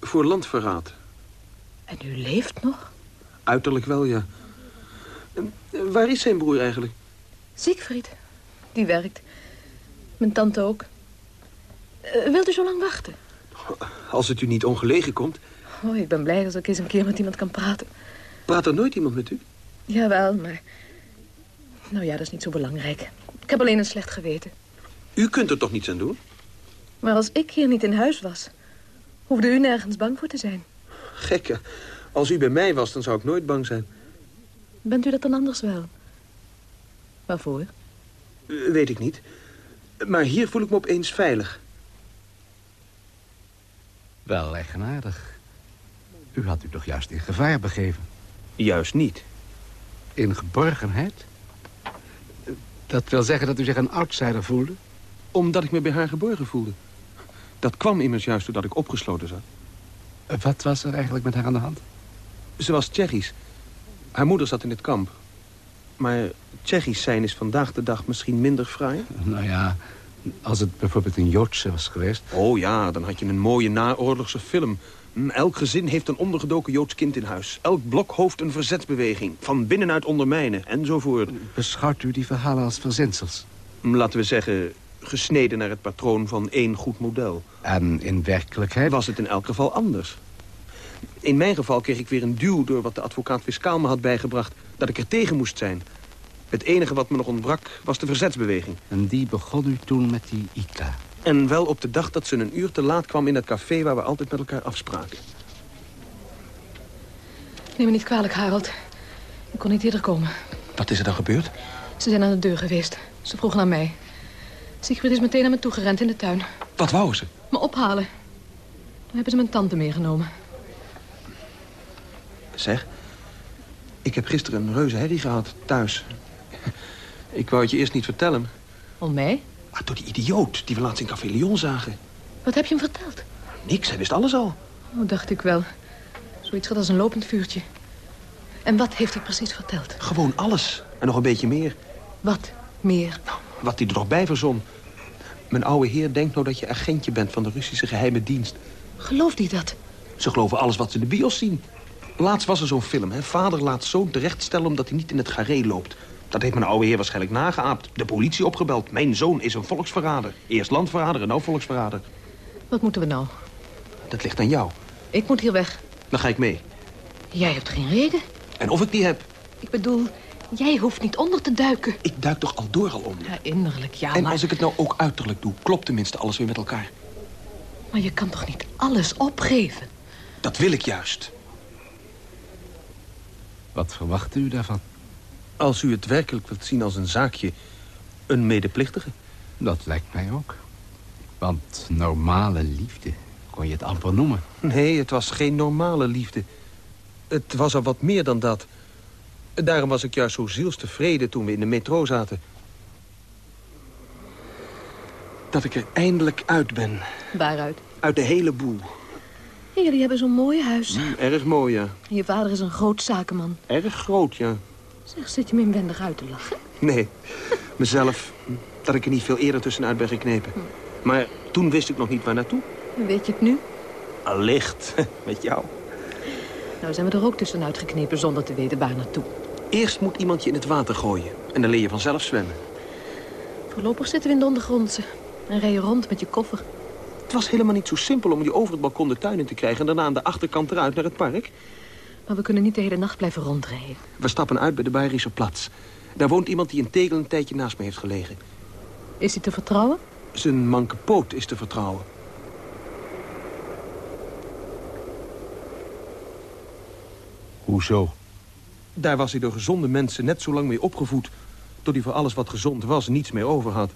Voor landverraad. En u leeft nog? Uiterlijk wel, ja. En, eh, Waar is zijn broer eigenlijk? Siegfried. Die werkt. Mijn tante ook. Eh, wilt u zo lang wachten? Als het u niet ongelegen komt. Oh, ik ben blij als ik eens een keer met iemand kan praten. Praat er nooit iemand met u? Jawel, maar... Nou ja, dat is niet zo belangrijk. Ik heb alleen een slecht geweten. U kunt er toch niets aan doen? Maar als ik hier niet in huis was... hoefde u nergens bang voor te zijn. Gekke. Als u bij mij was, dan zou ik nooit bang zijn. Bent u dat dan anders wel? Waarvoor? Eh, Weet ik niet. Maar hier voel ik me opeens veilig. Wel eigenaardig. U had u toch juist in gevaar begeven? Juist niet. In geborgenheid? Dat wil zeggen dat u zich een outsider voelde? Omdat ik me bij haar geborgen voelde. Dat kwam immers juist doordat ik opgesloten zat. Wat was er eigenlijk met haar aan de hand? Ze was Tsjechisch. Haar moeder zat in het kamp. Maar Tsjechisch zijn is vandaag de dag misschien minder fraai. Nou ja, als het bijvoorbeeld een Joodse was geweest... Oh ja, dan had je een mooie naoorlogse film. Hm, Elk gezin heeft een ondergedoken Joods kind in huis. Elk blokhoofd een verzetsbeweging. Van binnenuit ondermijnen, enzovoort. Beschouwt u die verhalen als verzinsels? Hm, Laten we zeggen, gesneden naar het patroon van één goed model. En in werkelijkheid? Was het in elk geval anders. In mijn geval kreeg ik weer een duw door wat de advocaat-fiscaal me had bijgebracht... dat ik er tegen moest zijn. Het enige wat me nog ontbrak was de verzetsbeweging. En die begon u toen met die Ika? En wel op de dag dat ze een uur te laat kwam in het café... waar we altijd met elkaar afspraken. Neem me niet kwalijk, Harold. Ik kon niet eerder komen. Wat is er dan gebeurd? Ze zijn aan de deur geweest. Ze vroegen naar mij. Siegfried is meteen naar me toegerend in de tuin. Wat wou ze? Me ophalen. Toen hebben ze mijn tante meegenomen. Zeg, ik heb gisteren een reuze herrie gehad, thuis. Ik wou het je eerst niet vertellen. Om mij? Maar door die idioot die we laatst in Café Lyon zagen. Wat heb je hem verteld? Niks, hij wist alles al. Oh, dacht ik wel. Zoiets gaat als een lopend vuurtje. En wat heeft hij precies verteld? Gewoon alles. En nog een beetje meer. Wat meer? Wat hij er nog bij verzon. Mijn oude heer denkt nou dat je agentje bent van de Russische geheime dienst. Gelooft hij dat? Ze geloven alles wat ze in de bios zien. Laatst was er zo'n film, hè. Vader laat zoon terechtstellen omdat hij niet in het garé loopt. Dat heeft mijn oude heer waarschijnlijk nageaapt. De politie opgebeld. Mijn zoon is een volksverrader. Eerst landverrader en nou volksverrader. Wat moeten we nou? Dat ligt aan jou. Ik moet hier weg. Dan ga ik mee. Jij hebt geen reden. En of ik die heb? Ik bedoel, jij hoeft niet onder te duiken. Ik duik toch al door al onder? Ja, innerlijk, ja, en maar... als ik het nou ook uiterlijk doe, klopt tenminste alles weer met elkaar. Maar je kan toch niet alles opgeven? Dat wil ik juist. Wat verwacht u daarvan? Als u het werkelijk wilt zien als een zaakje, een medeplichtige. Dat lijkt mij ook. Want normale liefde kon je het amper noemen. Nee, het was geen normale liefde. Het was al wat meer dan dat. Daarom was ik juist zo zielstevreden toen we in de metro zaten. Dat ik er eindelijk uit ben. Waaruit? Uit de hele boel. Jullie hebben zo'n mooi huis. Erg mooi, ja. En je vader is een groot zakenman. Erg groot, ja. Zeg, zit je me inwendig uit te lachen? Nee, mezelf. Dat ik er niet veel eerder tussenuit ben geknepen. Maar toen wist ik nog niet waar naartoe. Weet je het nu? Allicht, met jou. Nou zijn we er ook tussenuit geknepen zonder te weten waar naartoe. Eerst moet iemand je in het water gooien. En dan leer je vanzelf zwemmen. Voorlopig zitten we in de ondergrondse. En rijden rond met je koffer. Het was helemaal niet zo simpel om je over het balkon de tuin in te krijgen... en daarna aan de achterkant eruit naar het park. Maar we kunnen niet de hele nacht blijven rondrijden. We stappen uit bij de Bayerische Platz. Daar woont iemand die in Tegel een tijdje naast me heeft gelegen. Is hij te vertrouwen? Zijn manke poot is te vertrouwen. Hoezo? Daar was hij door gezonde mensen net zo lang mee opgevoed... tot hij voor alles wat gezond was niets meer over had.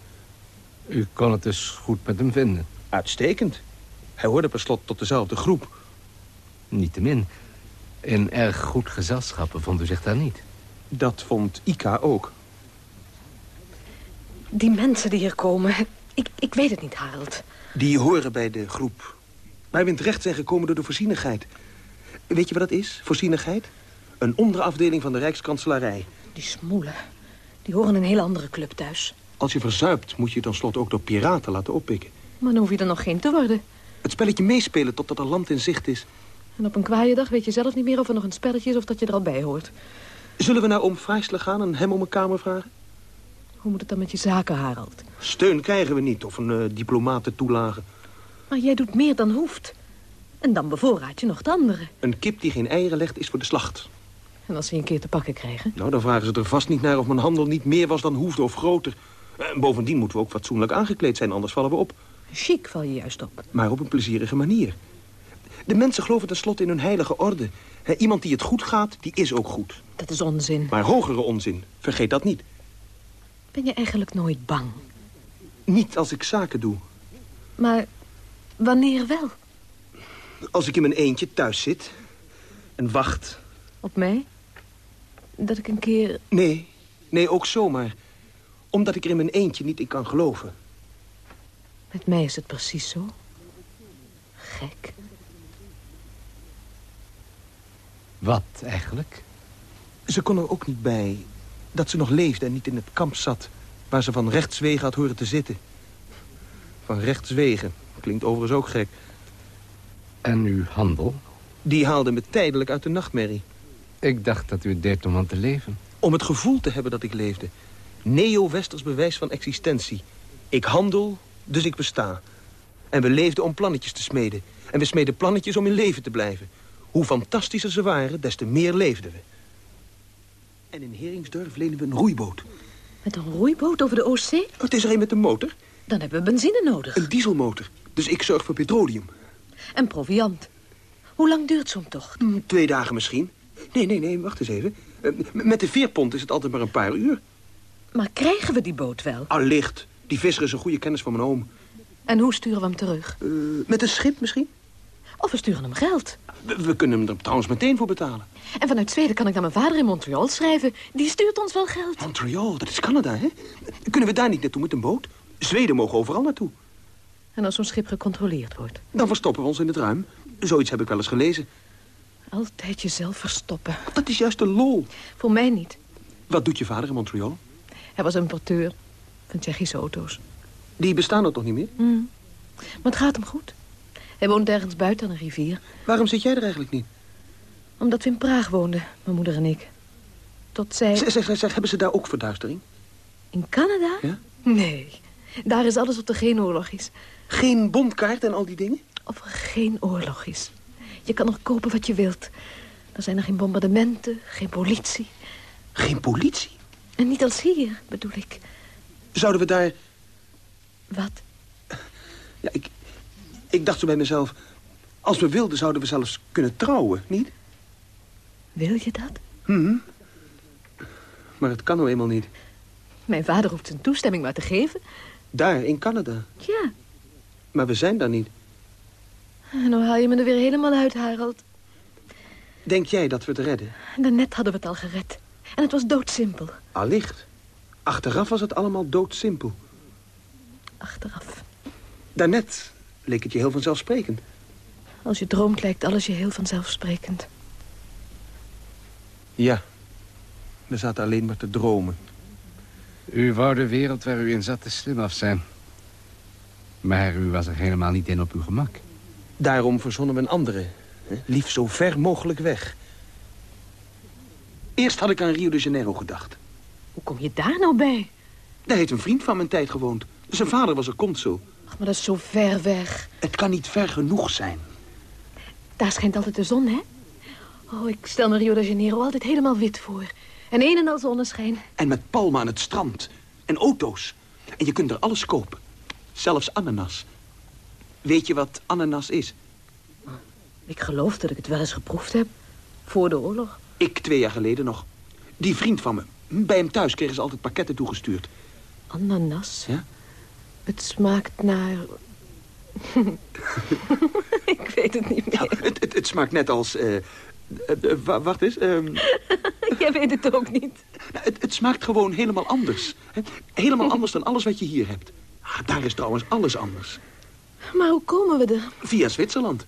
U kon het dus goed met hem vinden? Uitstekend. Hij hoorde per slot tot dezelfde groep. Niettemin. In erg goed gezelschap vond u zich daar niet. Dat vond Ika ook. Die mensen die hier komen, ik, ik weet het niet, Harold. Die horen bij de groep. Waar we in terecht zijn gekomen door de voorzienigheid. Weet je wat dat is, voorzienigheid? Een onderafdeling van de Rijkskanselarij. Die smoelen, die horen een hele andere club thuis. Als je verzuipt, moet je je tenslotte ook door piraten laten oppikken. Maar dan hoef je er nog geen te worden. Het spelletje meespelen totdat er land in zicht is. En op een kwaaie dag weet je zelf niet meer of er nog een spelletje is of dat je er al bij hoort. Zullen we naar oom Vrijsler gaan en hem om een kamer vragen? Hoe moet het dan met je zaken, Harold? Steun krijgen we niet, of een uh, diplomatentoelage. Maar jij doet meer dan hoeft. En dan bevoorraad je nog de anderen. Een kip die geen eieren legt is voor de slacht. En als ze een keer te pakken krijgen? Nou, dan vragen ze er vast niet naar of mijn handel niet meer was dan hoefde of groter. En bovendien moeten we ook fatsoenlijk aangekleed zijn, anders vallen we op. Chic val je juist op. Maar op een plezierige manier. De mensen geloven tenslotte in hun heilige orde. He, iemand die het goed gaat, die is ook goed. Dat is onzin. Maar hogere onzin. Vergeet dat niet. Ben je eigenlijk nooit bang? Niet als ik zaken doe. Maar wanneer wel? Als ik in mijn eentje thuis zit en wacht. Op mij? Dat ik een keer... Nee, nee, ook zomaar. Omdat ik er in mijn eentje niet in kan geloven. Met mij is het precies zo. Gek. Wat eigenlijk? Ze kon er ook niet bij dat ze nog leefde en niet in het kamp zat... waar ze van rechtswegen had horen te zitten. Van rechtswegen. Klinkt overigens ook gek. En uw handel? Die haalde me tijdelijk uit de nachtmerrie. Ik dacht dat u het deed om aan te leven. Om het gevoel te hebben dat ik leefde. Neo-westers bewijs van existentie. Ik handel, dus ik besta. En we leefden om plannetjes te smeden. En we smeden plannetjes om in leven te blijven. Hoe fantastischer ze waren, des te meer leefden we. En in Heringsdorf lenen we een roeiboot. Met een roeiboot over de Oostzee? Het is er een met een motor. Dan hebben we benzine nodig. Een dieselmotor. Dus ik zorg voor petroleum. En proviant. Hoe lang duurt zo'n tocht? Hm, twee dagen misschien. Nee, nee, nee, wacht eens even. Uh, met de veerpont is het altijd maar een paar uur. Maar krijgen we die boot wel? Allicht. Die visser is een goede kennis van mijn oom. En hoe sturen we hem terug? Uh, met een schip misschien? Of we sturen hem geld. We, we, kunnen hem er trouwens meteen voor betalen. En vanuit Zweden kan ik naar mijn vader in Montreal schrijven. Die stuurt ons wel geld. Montreal, dat is Canada, hè? Kunnen we daar niet naartoe met een boot? Zweden mogen overal naartoe. En als zo'n schip gecontroleerd wordt? Dan verstoppen we ons in het ruim. Zoiets heb ik wel eens gelezen. Altijd jezelf verstoppen. Dat is juist de lol. Voor mij niet. Wat doet je vader in Montreal? Hij was importeur van Tsjechische auto's. Die bestaan er toch niet meer? Mm. Maar het gaat hem goed. Hij woont ergens buiten aan een rivier. Waarom zit jij er eigenlijk niet? Omdat we in Praag woonden, mijn moeder en ik. Tot zij... Zeg, zeg, zeg, hebben ze daar ook verduistering? In Canada? Ja? Nee. Daar is alles wat er geen oorlog is. Geen bondkaart en al die dingen? Of er geen oorlog is. Je kan nog kopen wat je wilt. Er zijn er geen bombardementen, geen politie. Geen politie? En niet als hier, bedoel ik. Zouden we daar... Wat? Ja, ik, ik dacht zo bij mezelf... Als we wilden, zouden we zelfs kunnen trouwen, niet? Wil je dat? Hm. Maar het kan nou eenmaal niet. Mijn vader hoeft zijn toestemming maar te geven. Daar, in Canada? Ja. Maar we zijn daar niet. En nou haal je me er weer helemaal uit, Harold. Denk jij dat we het redden? Daarnet hadden we het al gered. En het was doodsimpel. Allicht. Achteraf was het allemaal doodsimpel. Achteraf. Daarnet leek het je heel vanzelfsprekend. Als je droomt lijkt alles je heel vanzelfsprekend. Ja. We zaten alleen maar te dromen. U wou de wereld waar u in zat te slim af zijn. Maar u was er helemaal niet in op uw gemak. Daarom verzonnen we een andere. hè, Liefst zo ver mogelijk weg. Eerst had ik aan Rio de Janeiro gedacht. Hoe kom je daar nou bij? Daar heeft een vriend van mijn tijd gewoond. Zijn vader was er consul. Ach, maar dat is zo ver weg. Het kan niet ver genoeg zijn. Daar schijnt altijd de zon, hè? Oh, ik stel me Rio de Janeiro altijd helemaal wit voor. En een en al zonneschijn. En met palmen aan het strand. En auto's. En je kunt er alles kopen. Zelfs ananas. Weet je wat ananas is? Ik geloof dat ik het wel eens geproefd heb. Voor de oorlog. Ik twee jaar geleden nog. Die vriend van me. Bij hem thuis kregen ze altijd pakketten toegestuurd. Ananas? Ja? Het smaakt naar... ik weet het niet meer. Het, het, het smaakt net als... eh, eh, eh, wa- wacht eens. ehm, Jij weet het ook niet. nou, het, het smaakt gewoon helemaal anders. Helemaal anders dan alles wat je hier hebt. Ah, daar is trouwens alles anders. Maar hoe komen we er? Via Zwitserland.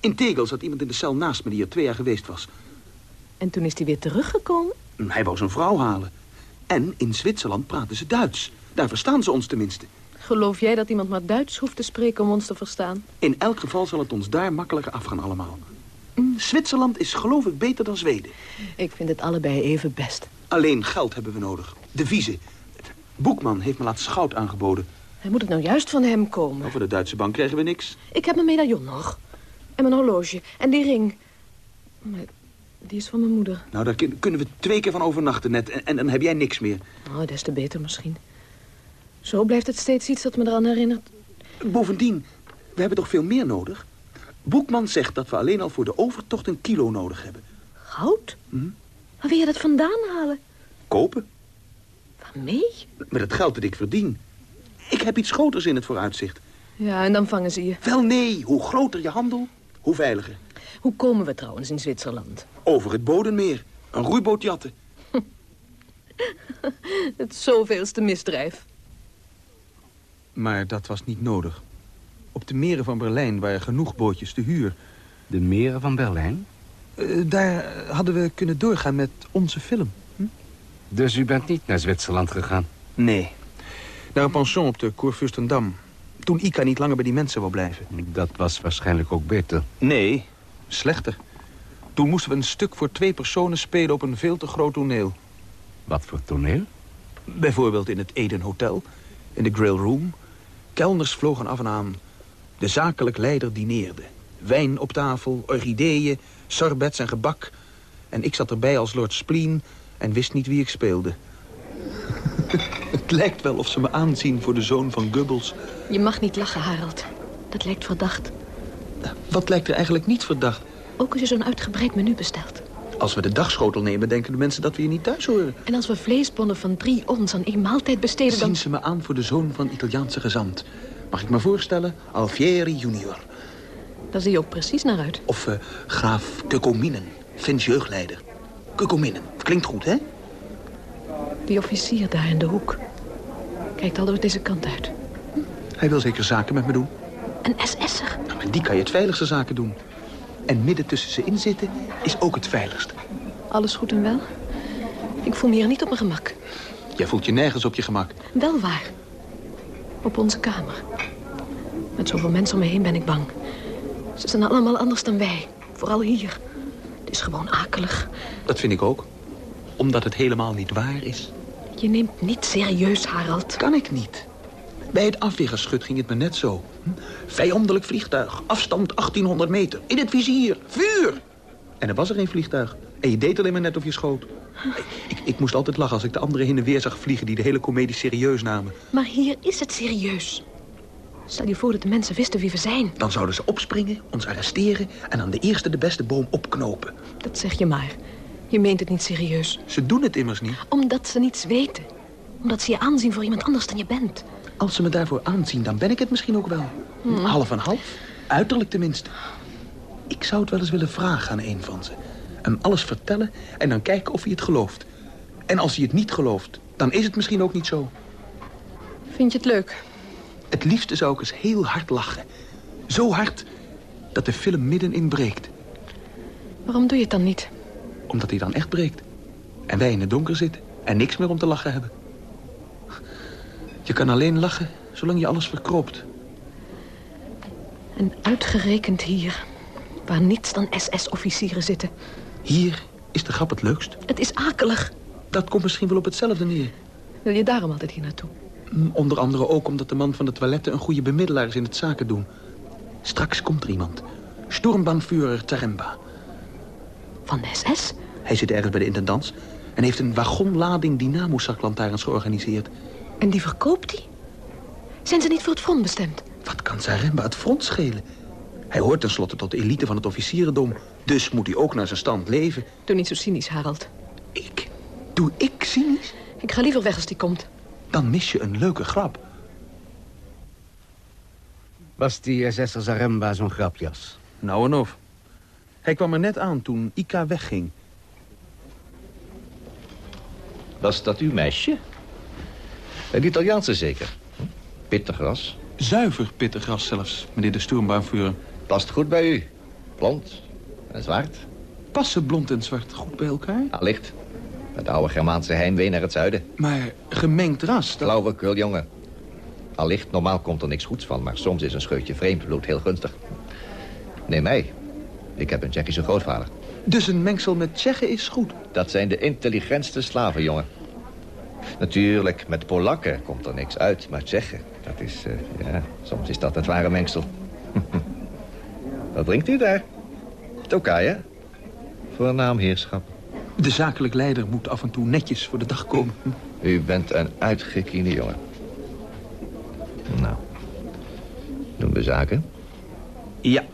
In Tegel zat iemand in de cel naast me die er twee jaar geweest was. En toen is hij weer teruggekomen? Hij wou zijn vrouw halen. En in Zwitserland praten ze Duits. Daar verstaan ze ons tenminste. Geloof jij dat iemand maar Duits hoeft te spreken om ons te verstaan? In elk geval zal het ons daar makkelijker afgaan allemaal. Zwitserland is geloof ik beter dan Zweden. Ik vind het allebei even best. Alleen geld hebben we nodig. Deviezen. Boekman heeft me laatst goud aangeboden. Hij moet het nou juist van hem komen. Over de Duitse bank krijgen we niks. Ik heb mijn medaillon nog. En mijn horloge. En die ring. Maar die is van mijn moeder. Nou, daar kun- kunnen we twee keer van overnachten net. En, en dan heb jij niks meer. Oh, des te beter misschien. Zo blijft het steeds iets dat me eraan herinnert. Bovendien, we hebben toch veel meer nodig? Boekman zegt dat we alleen al voor de overtocht een kilo nodig hebben. Goud? Waar wil je dat vandaan halen? Kopen? Waarmee? Met het geld dat ik verdien. Ik heb iets groters in het vooruitzicht. Ja, en dan vangen ze je. Wel nee, hoe groter je handel, hoe veiliger. Hoe komen we trouwens in Zwitserland? Over het Bodemmeer. Een roeiboot jatten. Het zoveelste misdrijf. Maar dat was niet nodig. Op de meren van Berlijn waren genoeg bootjes te huur. De meren van Berlijn? Eh, daar hadden we kunnen doorgaan met onze film. Dus u bent niet naar Zwitserland gegaan? Nee. Naar een pension op de Kurfürstendam. Toen Ika niet langer bij die mensen wou blijven. Dat was waarschijnlijk ook beter. Nee, slechter. Toen moesten we een stuk voor twee personen spelen op een veel te groot toneel. Wat voor toneel? Bijvoorbeeld in het Eden Hotel, in de Grill Room. Kelners vlogen af en aan. De zakelijk leider dineerde. Wijn op tafel, orchideeën, sorbets en gebak. En ik zat erbij als Lord Spleen en wist niet wie ik speelde. het lijkt wel of ze me aanzien voor de zoon van Goebbels. Je mag niet lachen, Harald. Dat lijkt verdacht. Wat lijkt er eigenlijk niet verdacht? Ook als je zo'n uitgebreid menu bestelt. Als we de dagschotel nemen, denken de mensen dat we hier niet thuis horen. En als we vleesbonnen van drie ons aan één maaltijd besteden, dan... Zien ze me aan voor de zoon van Italiaanse gezant. Mag ik me voorstellen? Alfieri junior. Daar zie je ook precies naar uit. Of eh, graaf Keukominen, Fins jeugdleider. Keukominen, klinkt goed, hè? Die officier daar in de hoek. Kijkt altijd deze kant uit. Hij wil zeker zaken met me doen. Een SS'er. Met die kan je het veiligste zaken doen. En midden tussen ze in zitten is ook het veiligst. Alles goed en wel? Ik voel me hier niet op mijn gemak. Jij voelt je nergens op je gemak. Wel waar. Op onze kamer. Met zoveel mensen om me heen ben ik bang. Ze zijn allemaal anders dan wij. Vooral hier. Het is gewoon akelig. Dat vind ik ook. Omdat het helemaal niet waar is. Je neemt niet serieus, Harald. Kan ik niet. Bij het afweergeschut ging het me net zo. Vijandelijk vliegtuig, afstand 1800 meter. In het vizier, vuur! En er was er geen vliegtuig. En je deed alleen maar net of je schoot. Ik, ik moest altijd lachen als ik de anderen heen en weer zag vliegen... die de hele komedie serieus namen. Maar hier is het serieus. Stel je voor dat de mensen wisten wie we zijn. Dan zouden ze opspringen, ons arresteren... en aan de eerste de beste boom opknopen. Dat zeg je maar. Je meent het niet serieus. Ze doen het immers niet. Omdat ze niets weten. Omdat ze je aanzien voor iemand anders dan je bent. Als ze me daarvoor aanzien, dan ben ik het misschien ook wel. Hmm. Half en half. Uiterlijk tenminste. Ik zou het wel eens willen vragen aan een van ze. Hem alles vertellen en dan kijken of hij het gelooft. En als hij het niet gelooft, dan is het misschien ook niet zo. Vind je het leuk? Het liefste zou ik eens heel hard lachen. Zo hard dat de film middenin breekt. Waarom doe je het dan niet? Omdat hij dan echt breekt. En wij in het donker zitten en niks meer om te lachen hebben. Je kan alleen lachen zolang je alles verkropt. En uitgerekend hier, waar niets dan SS-officieren zitten. Hier is de grap het leukst. Het is akelig. Dat komt misschien wel op hetzelfde neer. Wil je daarom altijd hier naartoe? Mm, Onder andere ook omdat de man van de toiletten een goede bemiddelaar is in het zaken doen. Straks komt er iemand. Sturmbannführer Taremba. Van de SS? Hij zit ergens bij de intendants en heeft een wagonlading dynamo-zaklantaarns georganiseerd. En die verkoopt hij? Zijn ze niet voor het front bestemd? Wat kan Zaremba het front schelen? Hij hoort tenslotte tot de elite van het officierendom. Dus moet hij ook naar zijn stand leven. Doe niet zo cynisch, Harald. Doe ik cynisch? Ik ga liever weg als die komt. Dan mis je een leuke grap. Was die SS'er Zaremba zo'n grapjas? Nou en of. Hij kwam er net aan toen Ika wegging. Was dat uw meisje? Een Italiaanse zeker. Pittegras. Zuiver pittegras zelfs, meneer de Sturmbannführer. Past goed bij u. Blond en zwart. Passen blond en zwart goed bij elkaar? Allicht. Het oude Germaanse heimwee naar het zuiden. Maar gemengd ras, dat... Flauwekul, jongen. Allicht, normaal komt er niks goeds van... maar soms is een scheutje vreemd bloed heel gunstig. Neem mij. Ik heb een Tsjechische grootvader. Dus een mengsel met Tsjechen is goed? Dat zijn de intelligentste slaven, jongen. Natuurlijk, met Polakken komt er niks uit, maar Tsjechen, dat is, eh, ja, soms is dat het ware mengsel. Wat drinkt u daar? Tokaja? Voornaam heerschap. De zakelijk leider moet af en toe netjes voor de dag komen. U bent een uitgekiende jongen. Nou, doen we zaken? Ja,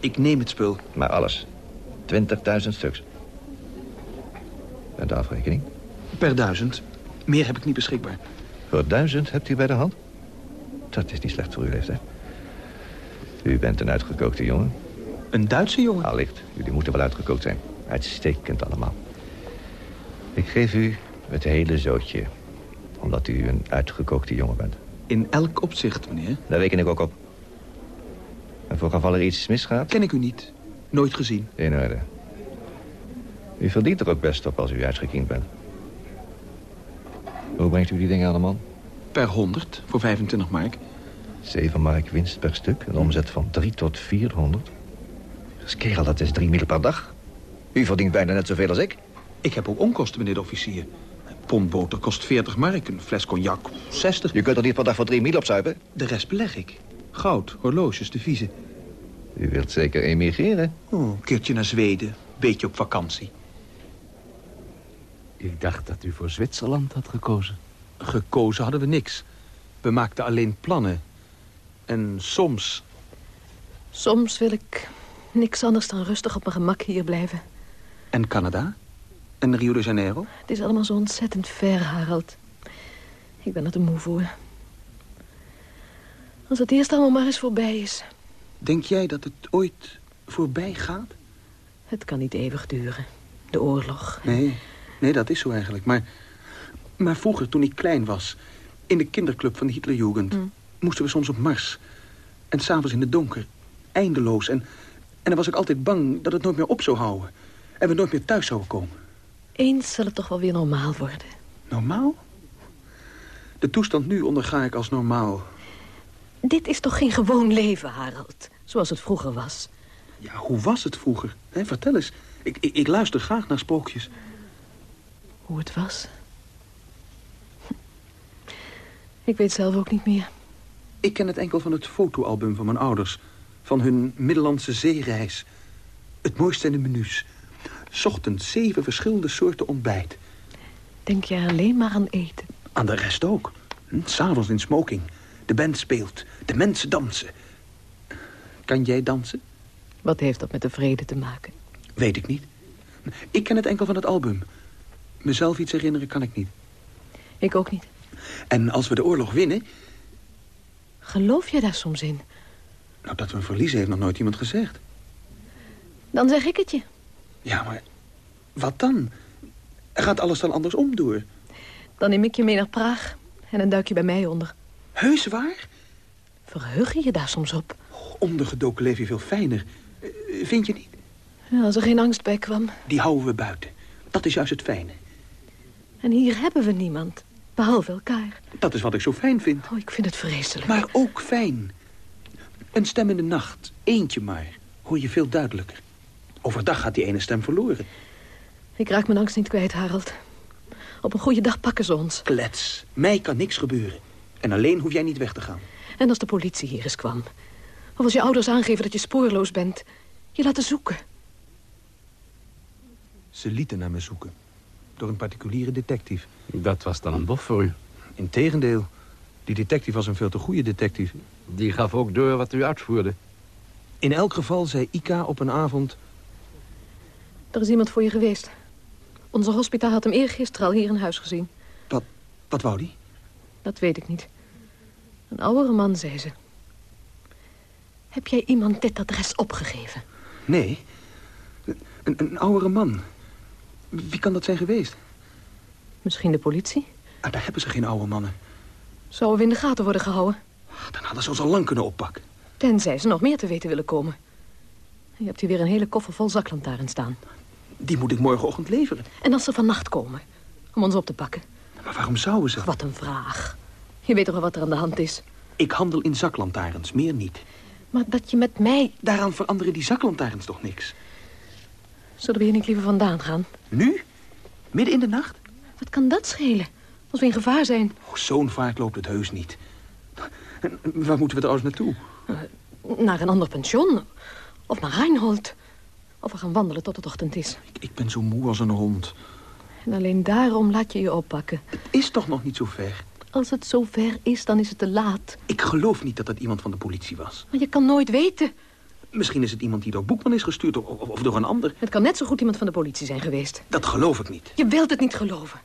ik neem het spul. Maar alles. 20.000 stuks. En de afrekening? Per duizend. Meer heb ik niet beschikbaar. Voor duizend hebt u bij de hand? Dat is niet slecht voor uw leeftijd. U bent een uitgekookte jongen. Een Duitse jongen? Allicht. Jullie moeten wel uitgekookt zijn. Uitstekend allemaal. Ik geef u het hele zootje. Omdat u een uitgekookte jongen bent. In elk opzicht, meneer. Daar reken ik ook op. En voor geval er iets misgaat? Ken ik u niet. Nooit gezien. In orde. U verdient er ook best op als u uitgekiend bent. Hoe brengt u die dingen aan de man? Per 100 voor 25 mark. 7 mark winst per stuk. Een omzet van 3 tot 400. Dus kerel, dat is 3 mil per dag. U verdient bijna net zoveel als ik. Ik heb ook onkosten, meneer de officier. Een pond boter kost 40 mark, een fles cognac 60. Je kunt er niet per dag voor 3 mil opzuipen? De rest beleg ik. Goud, horloges, deviezen. U wilt zeker emigreren? Oh, een keertje naar Zweden, beetje op vakantie. Ik dacht dat u voor Zwitserland had gekozen. Gekozen hadden we niks. We maakten alleen plannen. En soms... Soms wil ik niks anders dan rustig op mijn gemak hier blijven. En Canada? En Rio de Janeiro? Het is allemaal zo ontzettend ver, Harald. Ik ben er te moe voor. Als het eerst allemaal maar eens voorbij is. Denk jij dat het ooit voorbij gaat? Het kan niet eeuwig duren. De oorlog. Nee, nee, dat is zo eigenlijk. Maar, maar vroeger, toen ik klein was... in de kinderclub van de Hitlerjugend... moesten we soms op Mars. En s'avonds in het donker. Eindeloos. En, en dan was ik altijd bang dat het nooit meer op zou houden. En we nooit meer thuis zouden komen. Eens zal het toch wel weer normaal worden. Normaal? De toestand nu onderga ik als normaal. Dit is toch geen gewoon leven, Harald? Zoals het vroeger was. Ja, hoe was het vroeger? Vertel eens. Ik, ik, ik luister graag naar sprookjes. Hoe het was? Ik weet zelf ook niet meer. Ik ken het enkel van het fotoalbum van mijn ouders. Van hun Middellandse zeereis. Het mooiste zijn de menus. 's Ochtends zeven verschillende soorten ontbijt. Denk je alleen maar aan eten? Aan de rest ook. Hm, S'avonds in smoking. De band speelt. De mensen dansen. Kan jij dansen? Wat heeft dat met de vrede te maken? Weet ik niet. Ik ken het enkel van het album. Mezelf iets herinneren kan ik niet. Ik ook niet. En als we de oorlog winnen... Geloof je daar soms in? Nou, dat we verliezen heeft nog nooit iemand gezegd. Dan zeg ik het je. Ja, maar wat dan? Gaat alles dan andersom door? Dan neem ik je mee naar Praag en dan duik je bij mij onder. Heus waar? Verheug je je daar soms op? Ondergedoken leef je veel fijner. Eh, Vind je niet? Ja, als er geen angst bij kwam. Die houden we buiten. Dat is juist het fijne. En hier hebben we niemand. Behalve elkaar. Dat is wat ik zo fijn vind. Oh, ik vind het vreselijk. Maar ook fijn. Een stem in de nacht, eentje maar, hoor je veel duidelijker. Overdag gaat die ene stem verloren. Ik raak mijn angst niet kwijt, Harold. Op een goede dag pakken ze ons. Klets, mij kan niks gebeuren. En alleen hoef jij niet weg te gaan. En als de politie hier eens kwam. Of als je ouders aangeven dat je spoorloos bent. Je laten zoeken. Ze lieten naar me zoeken. Door een particuliere detective. Dat was dan een bof voor u. Integendeel. Die detective was een veel te goede detective. Die gaf ook door wat u uitvoerde. In elk geval zei Ika op een avond... Er is iemand voor je geweest. Onze hospita had hem eergisteren al hier in huis gezien. Wat, wat wou die? Dat weet ik niet. Een oudere man, zei ze. Heb jij iemand dit adres opgegeven? Nee. Een, een oudere man. Wie kan dat zijn geweest? Misschien de politie? Ah, daar hebben ze geen oude mannen. Zouden we in de gaten worden gehouden? Dan hadden ze ons al lang kunnen oppakken. Tenzij ze nog meer te weten willen komen. Je hebt hier weer een hele koffer vol zaklantaarn staan. Die moet ik morgenochtend leveren. En als ze vannacht komen, om ons op te pakken? Maar waarom zouden ze? Wat een vraag. Je weet toch wel wat er aan de hand is? Ik handel in zaklantaarns, meer niet. Maar dat je met mij... Daaraan veranderen die zaklantaarns toch niks? Zullen we hier niet liever vandaan gaan? Nu? Midden in de nacht? Wat kan dat schelen? Als we in gevaar zijn. Oh, Zo'n vaart loopt het heus niet. Waar moeten we trouwens naartoe? Uh, naar een ander pension. Of naar Reinhold. Of we gaan wandelen tot het ochtend is. Ik, ik ben zo moe als een hond. En alleen daarom laat je je oppakken. Het is toch nog niet zo ver? Als het zo ver is, dan is het te laat. Ik geloof niet dat dat iemand van de politie was. Maar je kan nooit weten. Misschien is het iemand die door Boekman is gestuurd of, door een ander. Het kan net zo goed iemand van de politie zijn geweest. Dat geloof ik niet. Je wilt het niet geloven.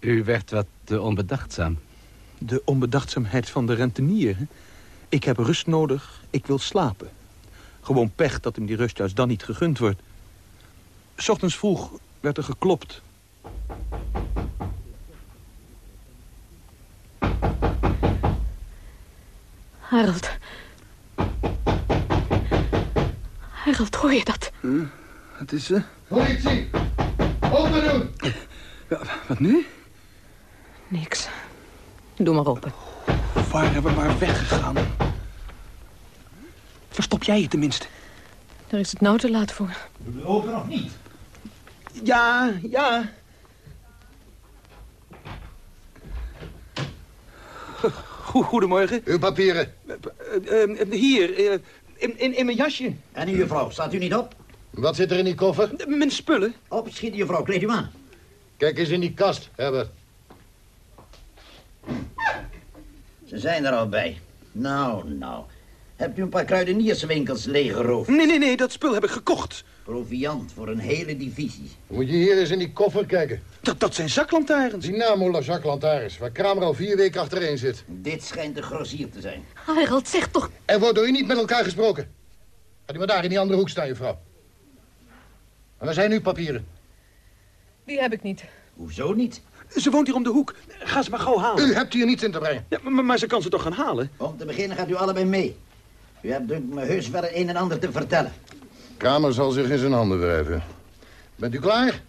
U werd wat te onbedachtzaam. De onbedachtzaamheid van de rentenier. Ik heb rust nodig, ik wil slapen. Gewoon pech dat hem die rust juist dan niet gegund wordt. S ochtends vroeg werd er geklopt. Harold. Harold, hoor je dat? Hm, wat is ze? Politie! Open doen! wat nu? Niks. Doe maar open. Waren we maar weggegaan. Verstop jij je tenminste? Daar is het nou te laat voor. We open nog niet. Ja, ja. Go- Goedemorgen. Uw papieren. Eh, eh, hier, eh, in, in, in mijn jasje. En u, juffrouw, staat u niet op? Wat zit er in die koffer? Mijn spullen. Opschieten, juffrouw, kleed u aan. Kijk eens in die kast, Herbert. Ze zijn er al bij. Nou, nou. Hebt u een paar kruidenierswinkels leeggeroofd? Nee, nee, nee, dat spul heb ik gekocht. Proviant voor een hele divisie. Moet je hier eens in die koffer kijken. Dat, dat zijn zaklantaarns. Dynamo Lantaris, waar Kramer al vier weken achtereen zit. Dit schijnt de grossier te zijn. Harold, zeg toch... Er wordt door u niet met elkaar gesproken. Gaat u maar daar in die andere hoek staan, juffrouw. En waar zijn uw papieren? Die heb ik niet. Hoezo niet? Ze woont hier om de hoek. Ga ze maar gauw halen. U hebt hier niets in te brengen. Ja, maar, maar ze kan ze toch gaan halen? Om te beginnen gaat u allebei mee. U hebt me heus wel een en ander te vertellen. Kramer zal zich in zijn handen wrijven. Bent u klaar?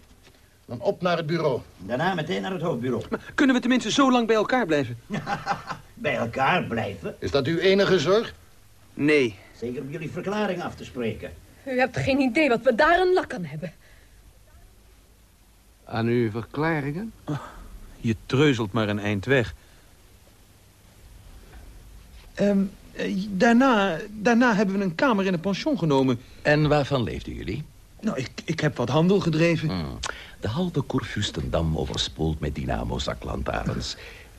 Dan op naar het bureau. Daarna meteen naar het hoofdbureau. Maar kunnen we tenminste zo lang bij elkaar blijven? Bij elkaar blijven? Is dat uw enige zorg? Nee. Zeker om jullie verklaring af te spreken. U hebt geen idee wat we daar een lak aan hebben. Aan uw verklaringen? Je treuzelt maar een eind weg. Ehm, eh, daarna, daarna hebben we een kamer in een pension genomen. En waarvan leefden jullie? Nou, ik, ik heb wat handel gedreven. Hmm. De halve Corfustendam overspoeld met dynamo-zaklantaarns.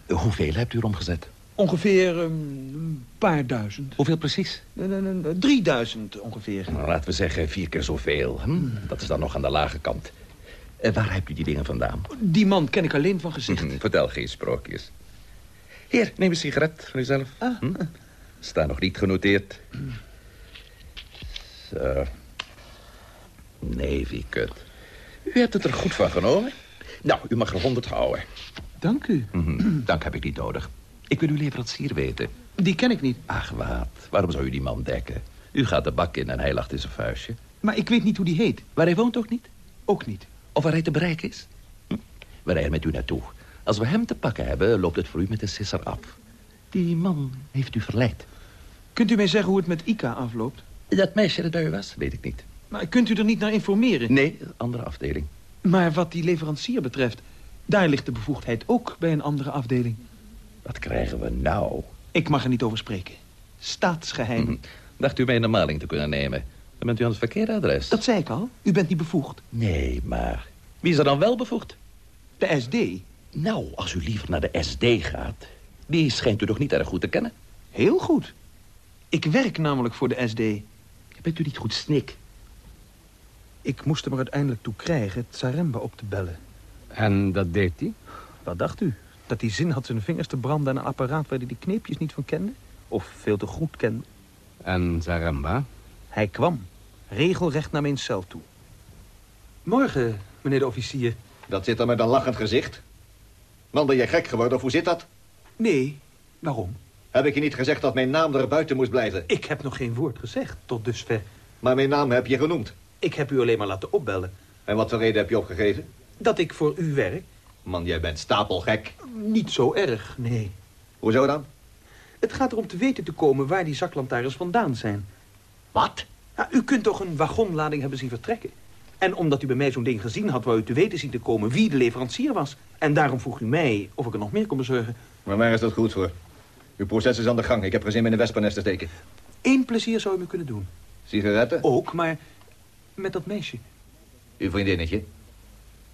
Hoeveel hebt u er omgezet? Ongeveer ehm, een paar duizend. Hoeveel precies? Eh, eh, eh, Drieduizend ongeveer. Nou, laten we zeggen vier keer zoveel. Hm? Dat is dan nog aan de lage kant. Eh, waar hebt u die dingen vandaan? Die man ken ik alleen van gezicht. Hm, vertel geen sprookjes. Hier, neem een sigaret van uzelf. Ah. Hm? Sta nog niet genoteerd. Zo. Nee, wie kut. U hebt het er goed van genomen. Nou, u mag er honderd houden. Dank u. Mhm, Dank heb ik niet nodig. Ik wil uw leverancier weten. Die ken ik niet. Ach, wat. Waarom zou u die man dekken? U gaat de bak in en hij lacht in zijn vuistje. Maar ik weet niet hoe die heet. Waar hij woont ook niet? Ook niet. Of waar hij te bereiken is? Hm? We rijden met u naartoe. Als we hem te pakken hebben, loopt het voor u met de sisser af. Die man heeft u verleid. Kunt u mij zeggen hoe het met Ika afloopt? Dat meisje dat daar was, weet ik niet. Maar kunt u er niet naar informeren? Nee, andere afdeling. Maar wat die leverancier betreft, daar ligt de bevoegdheid ook bij een andere afdeling. Wat krijgen we nou? Ik mag er niet over spreken. Staatsgeheim. Hm. Dacht u mij de maling te kunnen nemen? Dan bent u aan het verkeerde adres. Dat zei ik al. U bent niet bevoegd. Nee, maar wie is er dan wel bevoegd? De SD. Nou, als u liever naar de SD gaat... die schijnt u toch niet erg goed te kennen? Heel goed. Ik werk namelijk voor de SD. Bent u niet goed snik? Ik moest hem er uiteindelijk toe krijgen Tsaremba op te bellen. En dat deed hij? Wat dacht u? Dat hij zin had zijn vingers te branden aan een apparaat waar hij die kneepjes niet van kende? Of veel te goed kende? En Zaremba? Hij kwam. Regelrecht naar mijn cel toe. Morgen, meneer de officier. Dat zit er met een lachend gezicht. Man, ben je gek geworden of hoe zit dat? Nee, waarom? Heb ik je niet gezegd dat mijn naam er buiten moest blijven? Ik heb nog geen woord gezegd, tot dusver. Maar mijn naam heb je genoemd. Ik heb u alleen maar laten opbellen. En wat voor reden heb je opgegeven? Dat ik voor u werk. Man, jij bent stapelgek. Niet zo erg, nee. Hoezo dan? Het gaat erom te weten te komen waar die zaklantaarns vandaan zijn. Wat? Ja, u kunt toch een wagonlading hebben zien vertrekken? En omdat u bij mij zo'n ding gezien had, wou u te weten zien te komen wie de leverancier was. En daarom vroeg u mij of ik er nog meer kon bezorgen. Maar waar is dat goed voor? Uw proces is aan de gang. Ik heb geen zin in een wespennest te steken. Eén plezier zou u me kunnen doen. Sigaretten? Ook, maar met dat meisje. Uw vriendinnetje?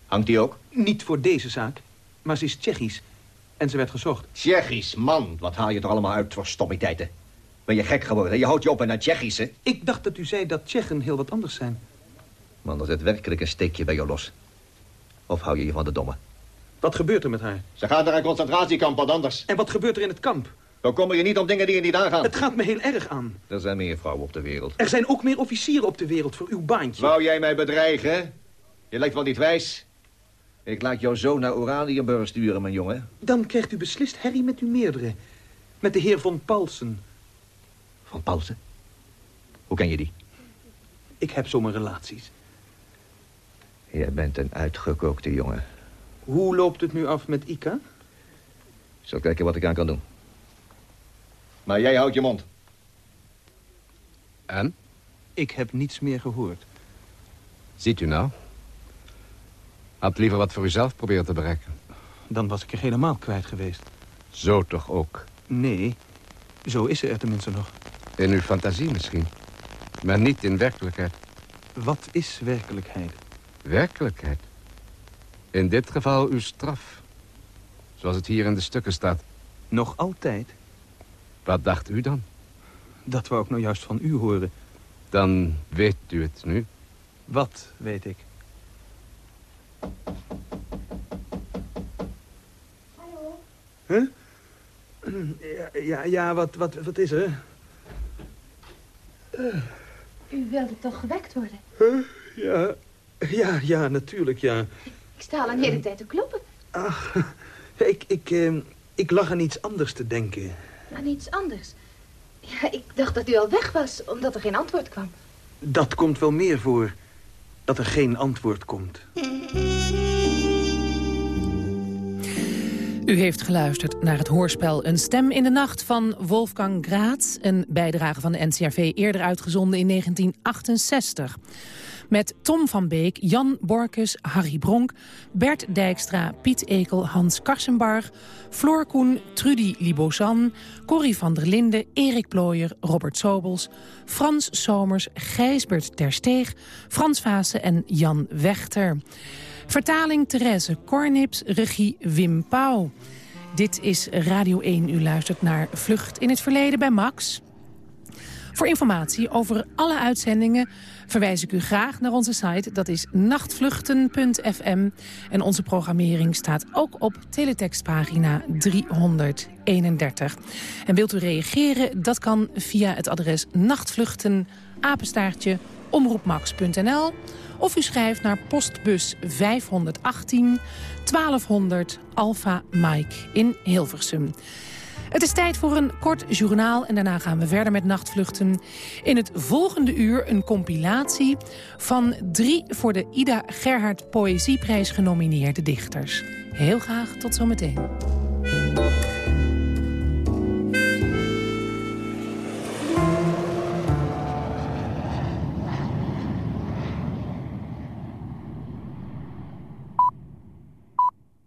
Hangt die ook? Niet voor deze zaak, maar ze is Tsjechisch. En ze werd gezocht. Tsjechisch, man. Wat haal je er allemaal uit voor stommiteiten? Ben je gek geworden? Je houdt je op in een Tsjechische? Ik dacht dat u zei dat Tsjechen heel wat anders zijn. Man, er zit werkelijk een steekje bij jou los. Of hou je je van de domme? Wat gebeurt er met haar? Ze gaat naar een concentratiekamp, wat anders. En wat gebeurt er in het kamp? Dan kom je niet om dingen die je niet aangaan. Het gaat me heel erg aan. Er zijn meer vrouwen op de wereld. Er zijn ook meer officieren op de wereld voor uw baantje. Wou jij mij bedreigen? Je lijkt wel niet wijs. Ik laat jou zo naar Oranienburg sturen, mijn jongen. Dan krijgt u beslist herrie met uw meerdere. Met de heer von Paulsen. Van Paulsen? Hoe ken je die? Ik heb zomaar relaties. Jij bent een uitgekookte jongen. Hoe loopt het nu af met Ika? Ik zal kijken wat ik aan kan doen. Maar jij houdt je mond. En? Ik heb niets meer gehoord. Ziet u nou? Had liever wat voor uzelf proberen te bereiken. Dan was ik er helemaal kwijt geweest. Zo toch ook? Nee, zo is ze er tenminste nog. In uw fantasie misschien. Maar niet in werkelijkheid. Wat is werkelijkheid? Werkelijkheid? In dit geval uw straf. Zoals het hier in de stukken staat. Nog altijd? Wat dacht u dan? Dat wou ik nou juist van u horen. Dan weet u het nu. Wat weet ik? Hallo? Huh? Ja, ja, ja wat, wat, wat is er? U wilde toch gewekt worden? Huh? Ja, ja, ja, natuurlijk, ja. Ik sta al een hele tijd te kloppen. Ach, ik, ik, eh, ik lag aan iets anders te denken. Aan iets anders. Ja, ik dacht dat u al weg was, omdat er geen antwoord kwam. Dat komt wel meer voor. Dat er geen antwoord komt. U heeft geluisterd naar het hoorspel Een Stem in de Nacht van Wolfgang Graats. Een bijdrage van de NCRV eerder uitgezonden in 1968. Met Tom van Beek, Jan Borkus, Harry Bronk, Bert Dijkstra, Piet Ekel, Hans Karsenbarg, Floor Koen, Trudy Libosan, Corrie van der Linden, Erik Plooier, Robert Sobels, Frans Somers, Gijsbert Tersteeg, Frans Vaassen en Jan Wechter. Vertaling Therese Kornips, regie Wim Pauw. Dit is Radio 1. U luistert naar Vlucht in het Verleden bij Max. Voor informatie over alle uitzendingen verwijs ik u graag naar onze site. Dat is nachtvluchten.fm. En onze programmering staat ook op teletextpagina 331. En wilt u reageren? Dat kan via het adres nachtvluchten, apenstaartje, omroepmax.nl... of u schrijft naar postbus 518 1200 Alpha Mike in Hilversum. Het is tijd voor een kort journaal en daarna gaan we verder met nachtvluchten. In het volgende uur een compilatie van drie voor de Ida Gerhard Poëzieprijs genomineerde dichters. Heel graag tot zometeen.